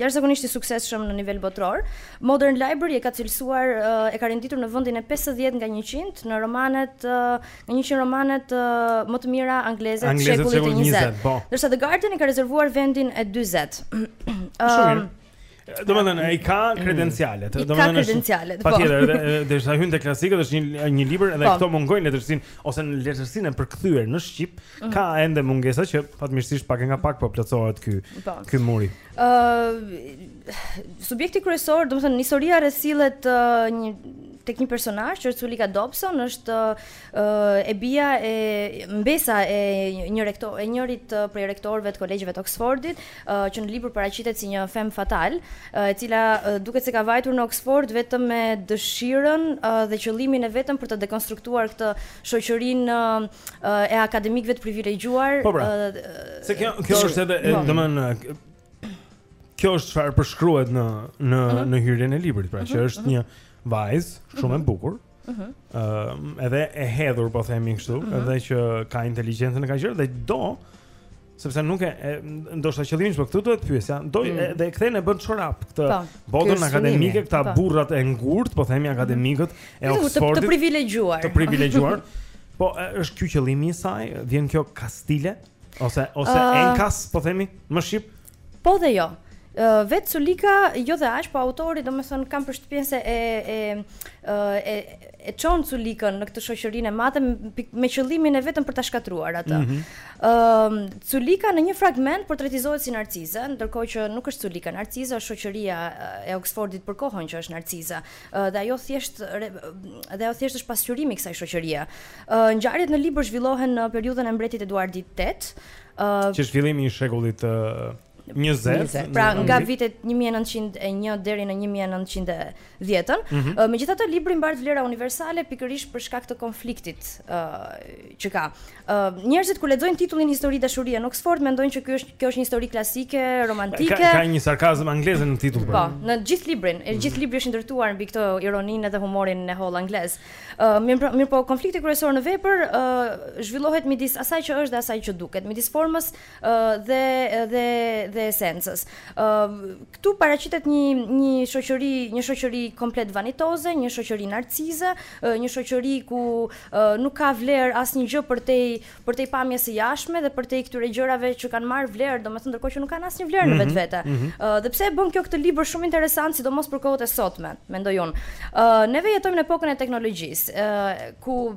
Speaker 16: jashtëzakonisht i suksesshëm në nivel botëror. Modern Library e ka cilësuar uh, e ka renditur në vendin e 50 nga 100 në romanet uh, nga 100 romanet uh, më të mira angleze të shekullit të 20.
Speaker 1: Po.
Speaker 16: Ndërsa The Guardian i ka rezervuar vendin e 40.
Speaker 1: Shumë mirë. Domethënë, i ka mm. kredencialet
Speaker 16: I ka kredencialet, po
Speaker 1: Patjetër, dhe, dhe, dhe, hyn te klasikët është një, një libër Edhe
Speaker 16: po.
Speaker 1: këto mungojnë në letërsi Ose në letërsinë e përkthyer në Shqip
Speaker 16: mm.
Speaker 1: Ka ende mungesa që fatmirësisht pak e nga pak Po plotësohet ky,
Speaker 16: po.
Speaker 1: ky muri
Speaker 16: uh, Subjekti kryesor, domethënë, historia rresillet uh, një, Tek një personazh që është Zuleika Dobson është uh, e bija e mbesa e një rektor e njërit prej rektorëve të kolegjeve të Oxfordit, që në libër paraqitet si një fem fatal, e cila duket se ka vajtur në Oxford vetëm me dëshirën dhe qëllimin e vetëm për të dekonstruktuar këtë shoqërinë e akademikëve të privilegjuar.
Speaker 1: Po pra. Se kjo kjo është edhe,
Speaker 16: po.
Speaker 1: domethënë Kjo është çfarë përshkruhet në në uh
Speaker 16: mhm. -huh.
Speaker 1: në hyrjen e librit, pra uh -huh. që
Speaker 16: mhm.
Speaker 1: është uh mhm. -huh. një vajzë shumë uh -huh. e bukur.
Speaker 16: Ëh,
Speaker 1: uh -huh. uh, edhe e hedhur po themi kështu,
Speaker 16: uh -huh.
Speaker 1: edhe që ka inteligjencën e ka gjerë dhe do sepse nuk e, e ndoshta qëllimisht po këtu duhet pyesja, do
Speaker 16: mm.
Speaker 1: e, dhe e kthen e bën çorap këtë
Speaker 16: po,
Speaker 1: botën akademike, këta
Speaker 16: po.
Speaker 1: burrat e ngurtë, po themi akademikët e
Speaker 16: Oxfordit. Të, të privilegjuar.
Speaker 1: Të privilegjuar. Po është ky qëllimi i saj? Vjen kjo kastile? Ose ose
Speaker 16: uh,
Speaker 1: enkas, po themi, më shqip?
Speaker 16: Po dhe jo. Uh, vetë Sulika, jo dhe aq, po autori, domethënë, kam përshtypjen se e, e, e, e çon Sulikën në këtë shoqërinë e madhe me qëllimin e vetëm për ta shkatërruar atë.
Speaker 1: Mm
Speaker 16: -hmm. uh, Sulika në një fragment portretizohet si narcize, ndërkohë që nuk është Sulika narcize, është shoqëria e Oxfordit për kohën që është narcize. dhe ajo thjesht dhe ajo thjesht është pasqyrimi i kësaj shoqërie. Ngjarjet në libër zhvillohen në periudhën e mbretit Eduardi VIII,
Speaker 1: që është fillimi i shekullit 20.
Speaker 16: Pra nga vitet 1901 deri në 1910-ën.
Speaker 1: Mm
Speaker 16: -hmm. Megjithatë libri mbart vlera universale pikërisht për shkak të konfliktit uh, që ka. Njerëzit kur lexojnë titullin Histori dashurie në Oxford mendojnë që ky është kjo është një histori klasike, romantike.
Speaker 1: Ka, ka një sarkazëm anglez në titull.
Speaker 16: Po, pra. në gjithë librin, gjithë mhm. libri është ndërtuar mbi këtë ironinë dhe humorin e hollë anglez. Ë uh, mirëpo konflikti kryesor në vepër ë uh, zhvillohet midis asaj që është dhe asaj që duket, midis formës dhe dhe dhe esencës. ë Këtu paraqitet një një shoqëri, një shoqëri komplet vanitoze, një shoqëri narcize, një shoqëri ku nuk ka vlerë asnjë gjë përtej përtej pamjes së jashtme dhe përtej këtyre gjërave që kanë marrë vlerë, domethënë ndërkohë që nuk kanë asnjë vlerë në vetvete.
Speaker 1: Mm -hmm.
Speaker 16: ë Dhe pse e bën kjo këtë libër shumë interesant, sidomos për kohët e sotme, mendoj unë. ë Neve jetojmë në epokën e teknologjisë, ë ku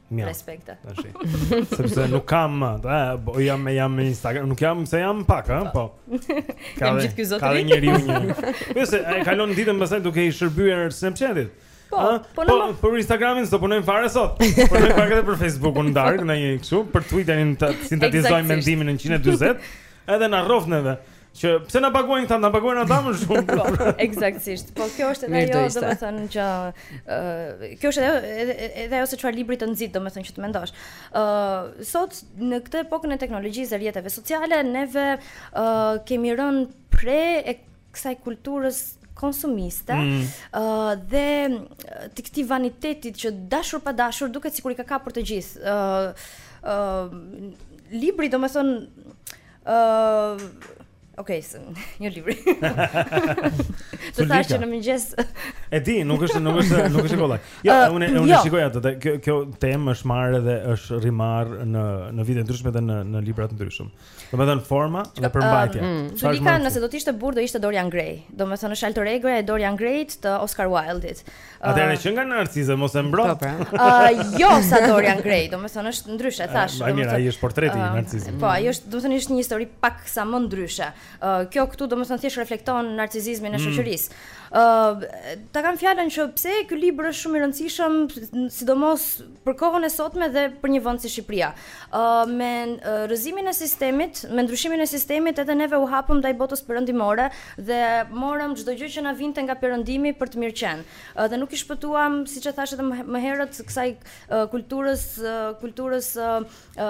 Speaker 1: Mjaft.
Speaker 16: Respekte.
Speaker 1: Tash. Sepse nuk kam, ë, po jam jam në Instagram, nuk jam se jam pak, ë, po.
Speaker 16: Ka Jam
Speaker 1: dhe-
Speaker 16: gjithë ky zotëri.
Speaker 1: Ka dhe njeriu një. Po se e kalon ditën pastaj duke i shërbyer Snapchatit.
Speaker 16: Po,
Speaker 1: Ë?
Speaker 16: po në mo-
Speaker 1: për Instagramin s'do punojmë fare sot. Punojmë pak edhe për Facebookun në darkë, ndonjë kështu, për Twitterin të sintetizojmë
Speaker 16: Eksaktësisht.
Speaker 1: mendimin në 140. Edhe na rroftë neve. Që pse na paguajnë këta, na paguajnë ata më shumë.
Speaker 16: Po, ekzaktësisht. Po kjo është edhe ajo, domethënë që ë uh, kjo është edhe edhe ajo se çfarë libri të nxit, domethënë që të mendosh. ë uh, sot në këtë epokën e teknologjisë dhe rrjeteve sociale neve ë uh, kemi rënë pre e kësaj kulturës konsumiste ë
Speaker 1: mm.
Speaker 16: uh, dhe të këtij vanitetit që dashur pa dashur duket sikur i ka kapur të gjithë. ë uh, uh, libri domethënë Okej, okay, një libër. Të
Speaker 1: thashë
Speaker 16: që në mëngjes.
Speaker 1: e di, nuk është nuk është nuk është kollaj. Jo,
Speaker 16: uh,
Speaker 1: unë unë
Speaker 16: jo.
Speaker 1: shikoj atë. Te, kjo kjo temë është marrë dhe është rimarrë në në vite të ndryshme dhe në në libra të ndryshëm. Domethënë forma dhe përmbajtja.
Speaker 16: Uh,
Speaker 1: Culika,
Speaker 16: nëse do të ishte burrë do ishte Dorian Gray. Domethënë është alter ego e Dorian Gray të Oscar Wilde-it.
Speaker 1: Atëherë që nga narcize mos e mbron. Po, pra.
Speaker 16: Ë, jo sa Dorian Gray, domethënë është ndryshe, thashë.
Speaker 1: Ai mirë, ai është portreti i narcizit.
Speaker 16: Po, ai është, domethënë është një histori pak sa më ndryshe. Ë, kjo këtu domethënë thjesht reflekton narcizizmin e
Speaker 1: mm.
Speaker 16: shoqërisë. Ë, ta kam fjalën që pse ky libër është shumë i rëndësishëm, sidomos për kohën e sotme dhe për një vend si Shqipëria. Ë me rrëzimin e sistemit, me ndryshimin e sistemit edhe neve u hapëm ndaj botës perëndimore dhe morëm çdo gjë që na vinte nga perëndimi për të mirëqenë. Ë dhe nuk i shpëtuam, siç e thashë edhe më herët, kësaj kulturës, kulturës ë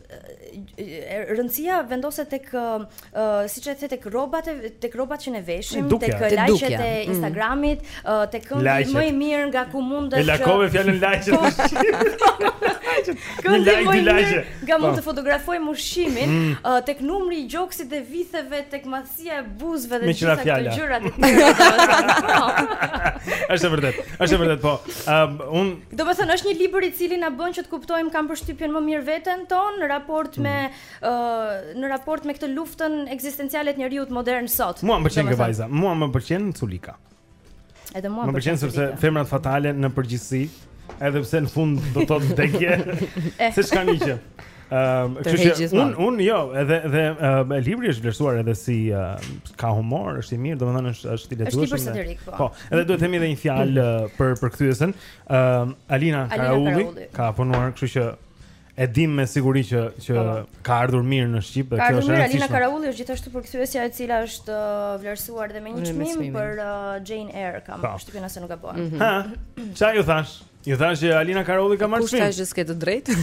Speaker 16: rëndësia vendoset tek siç e the tek rrobat tek rrobat që ne veshim tek
Speaker 1: lajket
Speaker 16: e
Speaker 1: mm.
Speaker 16: Instagramit tek këndi më i mirë nga ku mundet
Speaker 1: e lakove fjalën lajket
Speaker 16: këndi më i mirë nga mund
Speaker 1: po.
Speaker 16: të fotografojmë ushqimin
Speaker 1: mm.
Speaker 16: tek numri i gjoksit dhe vitheve tek Sia e buzëve dhe gjitha këto gjëra të tjera.
Speaker 1: Është vërtet. Është vërtet po. Ëm
Speaker 16: um, un Domethënë është një libër i cili na bën që të kuptojmë kam përshtypjen më mirë veten tonë në raport me ë mm. uh, në raport me këtë luftën ekzistenciale të njeriut modern sot.
Speaker 1: Mua më pëlqen kjo vajza. Mua më pëlqen Culika.
Speaker 16: Edhe mua
Speaker 1: më pëlqen sepse femrat fatale në përgjithësi, edhe pse në fund do të thotë vdekje, se s'ka një gjë. Ëm, ehm,
Speaker 5: kështu
Speaker 1: që un un jo, edhe edhe ehm, e libri është vlerësuar edhe si ehm, ka humor, është i mirë, domethënë është është i lexueshëm.
Speaker 16: Është
Speaker 1: i
Speaker 16: satirik, po.
Speaker 1: Po, edhe duhet të themi edhe një fjalë për përkthyesen. Ëm, Alina Karaulli ka punuar, kështu që E dim me siguri që që
Speaker 16: po, po.
Speaker 1: ka ardhur mirë në shqip, kjo është e
Speaker 16: rëndësishme. Ka
Speaker 1: Alina
Speaker 16: Karaulli është gjithashtu përkthyesja e cila është uh, vlerësuar dhe me një çmim për uh, Jane Eyre kam përshtypjen nëse nuk gaboj.
Speaker 5: Mm
Speaker 1: -hmm. Çfarë ju thashë? Ju thashë që Alina Karaulli ka marrë
Speaker 5: çmim. Kush
Speaker 1: tha
Speaker 5: që s'ke të drejtë?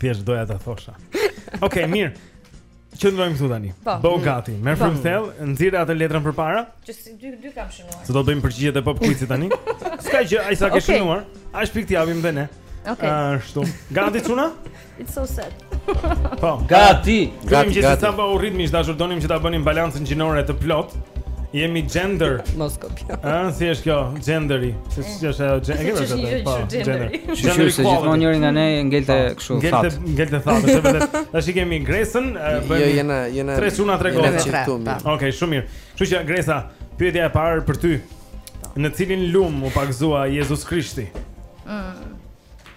Speaker 1: Thjesht doja ta thosha. Okej, okay, mirë. Qëndrojmë këtu tani.
Speaker 16: Po.
Speaker 1: Bëhu gati. Merr
Speaker 16: po.
Speaker 1: frymë thellë, nxirre atë letrën përpara.
Speaker 16: Që si dy dy kam shënuar.
Speaker 1: Se do të bëjmë përgjigjet e pop quizit tani. S'ka gjë, ai sa ke shënuar. Ai shpik ti japim dhe ne.
Speaker 16: Okej.
Speaker 1: Ashtu. Gati çuna?
Speaker 16: It's so sad.
Speaker 1: Po.
Speaker 14: Gati.
Speaker 1: Gati.
Speaker 14: Gati.
Speaker 1: Sa po u rrit miq të dashur donim që ta bënim balancën gjinore të plotë. Jemi gender.
Speaker 5: Mos
Speaker 1: Ëh, si është kjo? Genderi. Si si është ajo? Genderi.
Speaker 16: Si është një
Speaker 1: po,
Speaker 16: gjë genderi.
Speaker 6: Genderi është gjithmonë njëri nga ne ngelte po, kështu
Speaker 1: tek.
Speaker 6: Ngelte
Speaker 1: ngelte tek, është vetë. Tash i kemi Gresën, bëjmë.
Speaker 7: Jo, jena jena.
Speaker 1: Tre çuna tre goca. Okej, shumë mirë. Kështu që Gresa, pyetja e parë për ty. Në cilin lum u pagëzua Jezus Krishti? Ëh.
Speaker 5: Mm.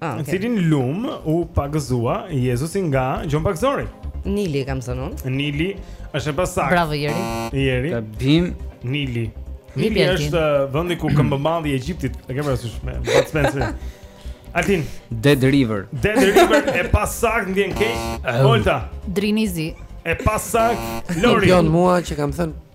Speaker 5: Ah, okay.
Speaker 1: Cilin lum u pagëzua Jezusi nga Gjon Pagëzori?
Speaker 5: Nili kam thënë unë.
Speaker 1: Nili është e pasaktë.
Speaker 2: Bravo Jeri.
Speaker 1: Jeri.
Speaker 6: Gabim
Speaker 1: Nili. Nili është uh, vendi ku Këmbëmadhi i Egjiptit, e ke parasysh me Bud Spencer. Altin,
Speaker 6: Dead River.
Speaker 1: Dead River e
Speaker 2: pasaktë më
Speaker 1: vjen keq. Volta.
Speaker 2: Drini
Speaker 1: i
Speaker 2: Zi. E
Speaker 1: pasaktë
Speaker 16: Lori. Jo
Speaker 1: mua që
Speaker 5: kam thënë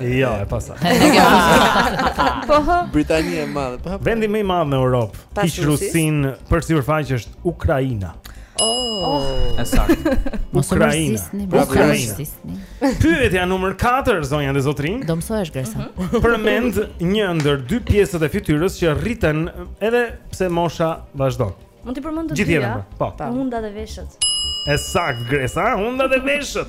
Speaker 1: Jo, e pasaktë.
Speaker 16: Po.
Speaker 7: Britania e Madhe. Po.
Speaker 1: Vendi më i madh në Europë,
Speaker 5: hiq
Speaker 1: Rusinë, për sipërfaqe është Ukraina.
Speaker 5: Oh,
Speaker 2: saktë.
Speaker 1: Ukraina.
Speaker 2: Pra,
Speaker 1: Ukraina. Pyetja numër 4, zonja dhe zotërinj.
Speaker 2: Do mësohesh Gresa. Uh mhm. -huh.
Speaker 1: Përmend një ndër dy pjesët e fytyrës që rriten edhe pse mosha vazhdon.
Speaker 16: Mund të përmend të dyja.
Speaker 1: Po.
Speaker 16: Hunda dhe veshët.
Speaker 1: E saktë, Gresa, hunda dhe veshët.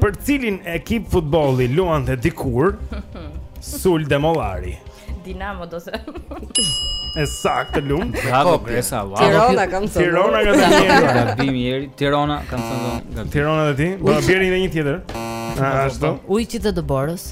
Speaker 1: Për cilin ekip futbolli luante dikur Sul Demollari?
Speaker 16: Dinamo do të thënë.
Speaker 1: E saktë lumtë.
Speaker 6: Bravo Gresa. Wow.
Speaker 5: Tirona kam thënë.
Speaker 1: Tirona kam thënë.
Speaker 6: Gabim Jeri. Tirona kam thënë.
Speaker 1: Tirona dhe ti. Po bjer dhe një tjetër. Ashtu.
Speaker 2: Ujqit e dëborës.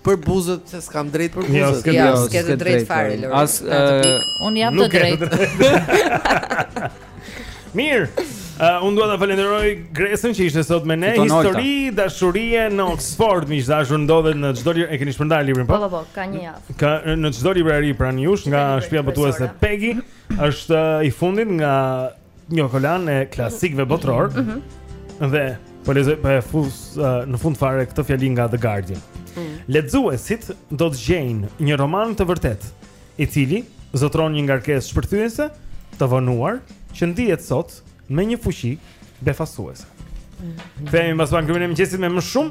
Speaker 1: Për buzët se
Speaker 7: s'kam
Speaker 6: të
Speaker 7: drejtë për buzët.
Speaker 1: Jo, s'ke
Speaker 5: jo,
Speaker 1: drejtë,
Speaker 5: s'ke të drejtë fare Lori.
Speaker 6: As
Speaker 2: unë s'kam të drejtë.
Speaker 1: Mirë. Uh, unë dua ta falenderoj Gresën që ishte sot me ne Histori dashurie në Oxford miq të dashur ndodhet në çdo libr E keni shpërndarë librin
Speaker 16: po?
Speaker 1: Po,
Speaker 16: po, po, ka një javë
Speaker 1: ka, Në çdo librari pranë jush Nga shpia botuese Pegi është uh, i fundit nga një kolanë e klasikëve botërorë. Mm -hmm. Dhe po lexoj po e fus uh, në fund fare këtë fjali nga The Guardian. Mm -hmm. Lexuesit do të gjejnë një roman të vërtetë, i cili zotëron një ngarkesë shpërthyese të vonuar që ndihet sot me një fuqi befasuese. Mm -hmm. Kthehemi pas pak në ritmin e
Speaker 17: mëngjesit me
Speaker 1: më shumë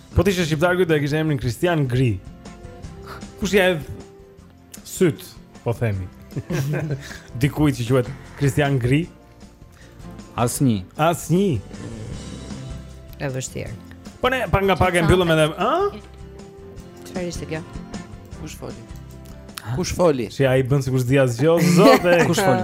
Speaker 1: Po të ishte shqiptar ky do e kishte emrin Kristian Gri. Kush ia hedh sytë, po themi. Dikujt që quhet Kristian Gri.
Speaker 6: Asnjë.
Speaker 1: Asnjë.
Speaker 5: E vështirë.
Speaker 1: Po ne pa nga pak e mbyllëm edhe, ë?
Speaker 5: Çfarë ishte kjo?
Speaker 7: Kush foli? Kush foli?
Speaker 1: Si ai bën sikur s'di asgjë, zot e.
Speaker 6: Kush foli?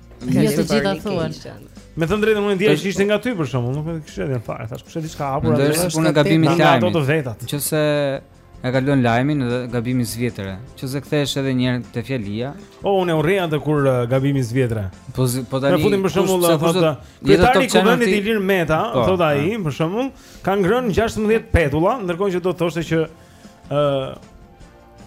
Speaker 2: Jo, të gjitha thuan.
Speaker 1: Me thënë drejtën unë ndjej që ishte nga ty për shkakun, nuk e kisha dhënë fare, thash kush e di ç'ka hapur atë.
Speaker 6: Ndërsa puna gabimi te
Speaker 1: lajmi. Ato të vetat.
Speaker 6: Nëse e kalon lajmin dhe gabimi s'vihet re, nëse kthehesh edhe një herë te fjalia.
Speaker 1: O unë urrej atë kur uh, gabimi
Speaker 6: s'vihet re. Po
Speaker 1: po
Speaker 6: tani.
Speaker 1: Ne futim për shembull
Speaker 6: atë.
Speaker 1: Kryetari i Kuvendit Ilir Meta,
Speaker 6: po,
Speaker 1: thotë ai,
Speaker 6: po.
Speaker 1: për shembull, ka ngrënë 16 petulla, ndërkohë që do të thoshte që ë uh,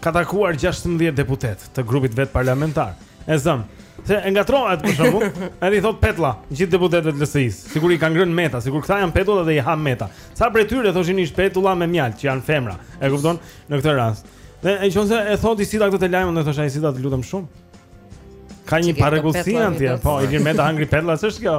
Speaker 1: ka takuar 16 deputetë të grupit të vet parlamentar. E zëmë. Se ngatërrohet për shembull, edhe i thotë petlla, gjithë deputetëve të LSI-së, sikur i kanë ngrënë Meta, sikur këta janë petulla dhe i ha Meta. Sa prej tyre thoshin ishin petulla me mjaltë që janë femra. E kupton? Në këtë rast. Dhe në qoftë se e thotë Isida këtë lajm, unë thosha Isida të lutem shumë. Ka një parregullsi
Speaker 5: anti,
Speaker 1: po, i vjen Meta hëngri petlla, s'është kjo.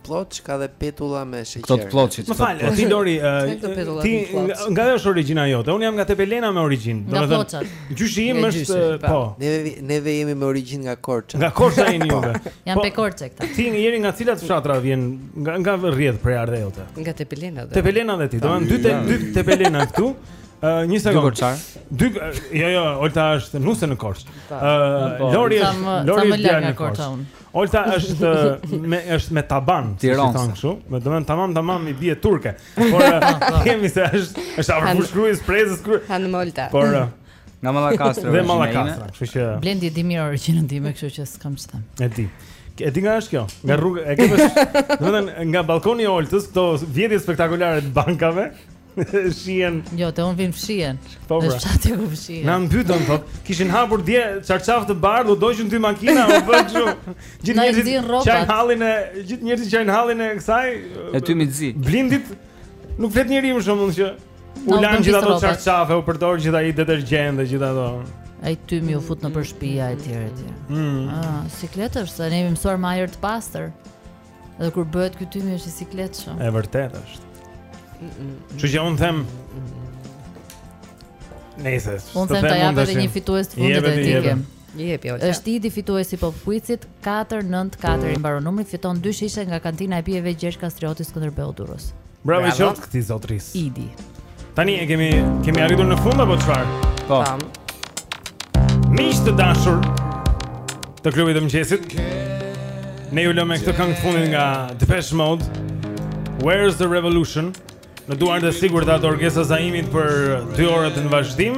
Speaker 7: Plot ka dhe petulla me sheqer.
Speaker 6: Këto të ploçit.
Speaker 1: Më fal, ti Lori, ti nga është origjina jote. Un jam nga Tepelena me origjinë. Domethënë. Gjyshi im është po.
Speaker 7: Ne neve jemi me origjinë nga Korça.
Speaker 1: Nga Korça jeni ju. Po.
Speaker 2: Janë
Speaker 1: po,
Speaker 2: pe Korçe këta.
Speaker 1: Ti Eni nga cilat fshatra vjen nga nga rrjedh prejardhja jote?
Speaker 5: Nga Tepelena.
Speaker 1: Tepelena dhe ti. Domethënë dy dy tepelenas këtu. Uh, një sekondë.
Speaker 6: Dy korçarë.
Speaker 1: Dy jo jo, Olta është nuse në Korçë. Ë
Speaker 6: po.
Speaker 1: Lori është Lori është në Korçë. Olta është me është me taban, si
Speaker 6: i
Speaker 1: thonë kështu, me domën tamam tamam i bie turke. Por kemi se është është afër Fushë-Krujës Prezës kur.
Speaker 5: Hanëm Olta.
Speaker 1: Por
Speaker 6: nga Mallakastra.
Speaker 1: Dhe Mallakastra, kështu që.
Speaker 2: Blendi e di mirë origjinën time, kështu që s'kam ç'të.
Speaker 1: E di. E di nga është kjo, nga rruga, e merr vesh. Domethënë nga balkoni i Oltës, këto vjedhje spektakolare të bankave. Shihen.
Speaker 2: Jo, te unë vijnë fshihen.
Speaker 1: Po
Speaker 2: pra.
Speaker 1: Sa
Speaker 2: te vijnë fshihen.
Speaker 1: Na mbytën thotë. Kishin hapur dje çarçafë të bardhë, u dogjën dy makina, u bë kështu. Gjithë njerëzit qajnë hallin e gjithë njerëzit qajnë hallin e kësaj.
Speaker 6: E tymi i zi.
Speaker 1: Blindit. Nuk flet njeri për shembull që u lanë gjithë ato çarçafe, u përdor gjithë ai detergjent dhe gjithë ato.
Speaker 2: Ai tymi u fut nëpër shpia e tjerë e tjerë.
Speaker 1: Mm.
Speaker 2: Ah, siklet është, ne jemi mësuar me ajër të pastër. Dhe kur bëhet ky tymi është i sikletshëm.
Speaker 1: E vërtetë është. Që që unë them Nëse
Speaker 2: Unë them të jap edhe një fitues të fundit të ikim
Speaker 5: Jepe, Olta.
Speaker 2: Është Idi fituesi i Pop Quizit 494 i mbaron numri fiton dy shishe nga kantina e pijeve Gjergj Kastrioti Skënderbeu Durrës.
Speaker 1: Bravo
Speaker 5: i
Speaker 1: qoftë këtij zotërisë.
Speaker 2: Idi.
Speaker 1: Tani e kemi kemi arritur në fund apo çfarë?
Speaker 6: Po.
Speaker 1: Miq të dashur të klubit të mëngjesit. Ne ju lëmë me këtë këngë të fundit nga Depeche Mode. Where's the revolution? Në duar të sigurta të Orgesa Zaimit për 2 orët në vazhdim.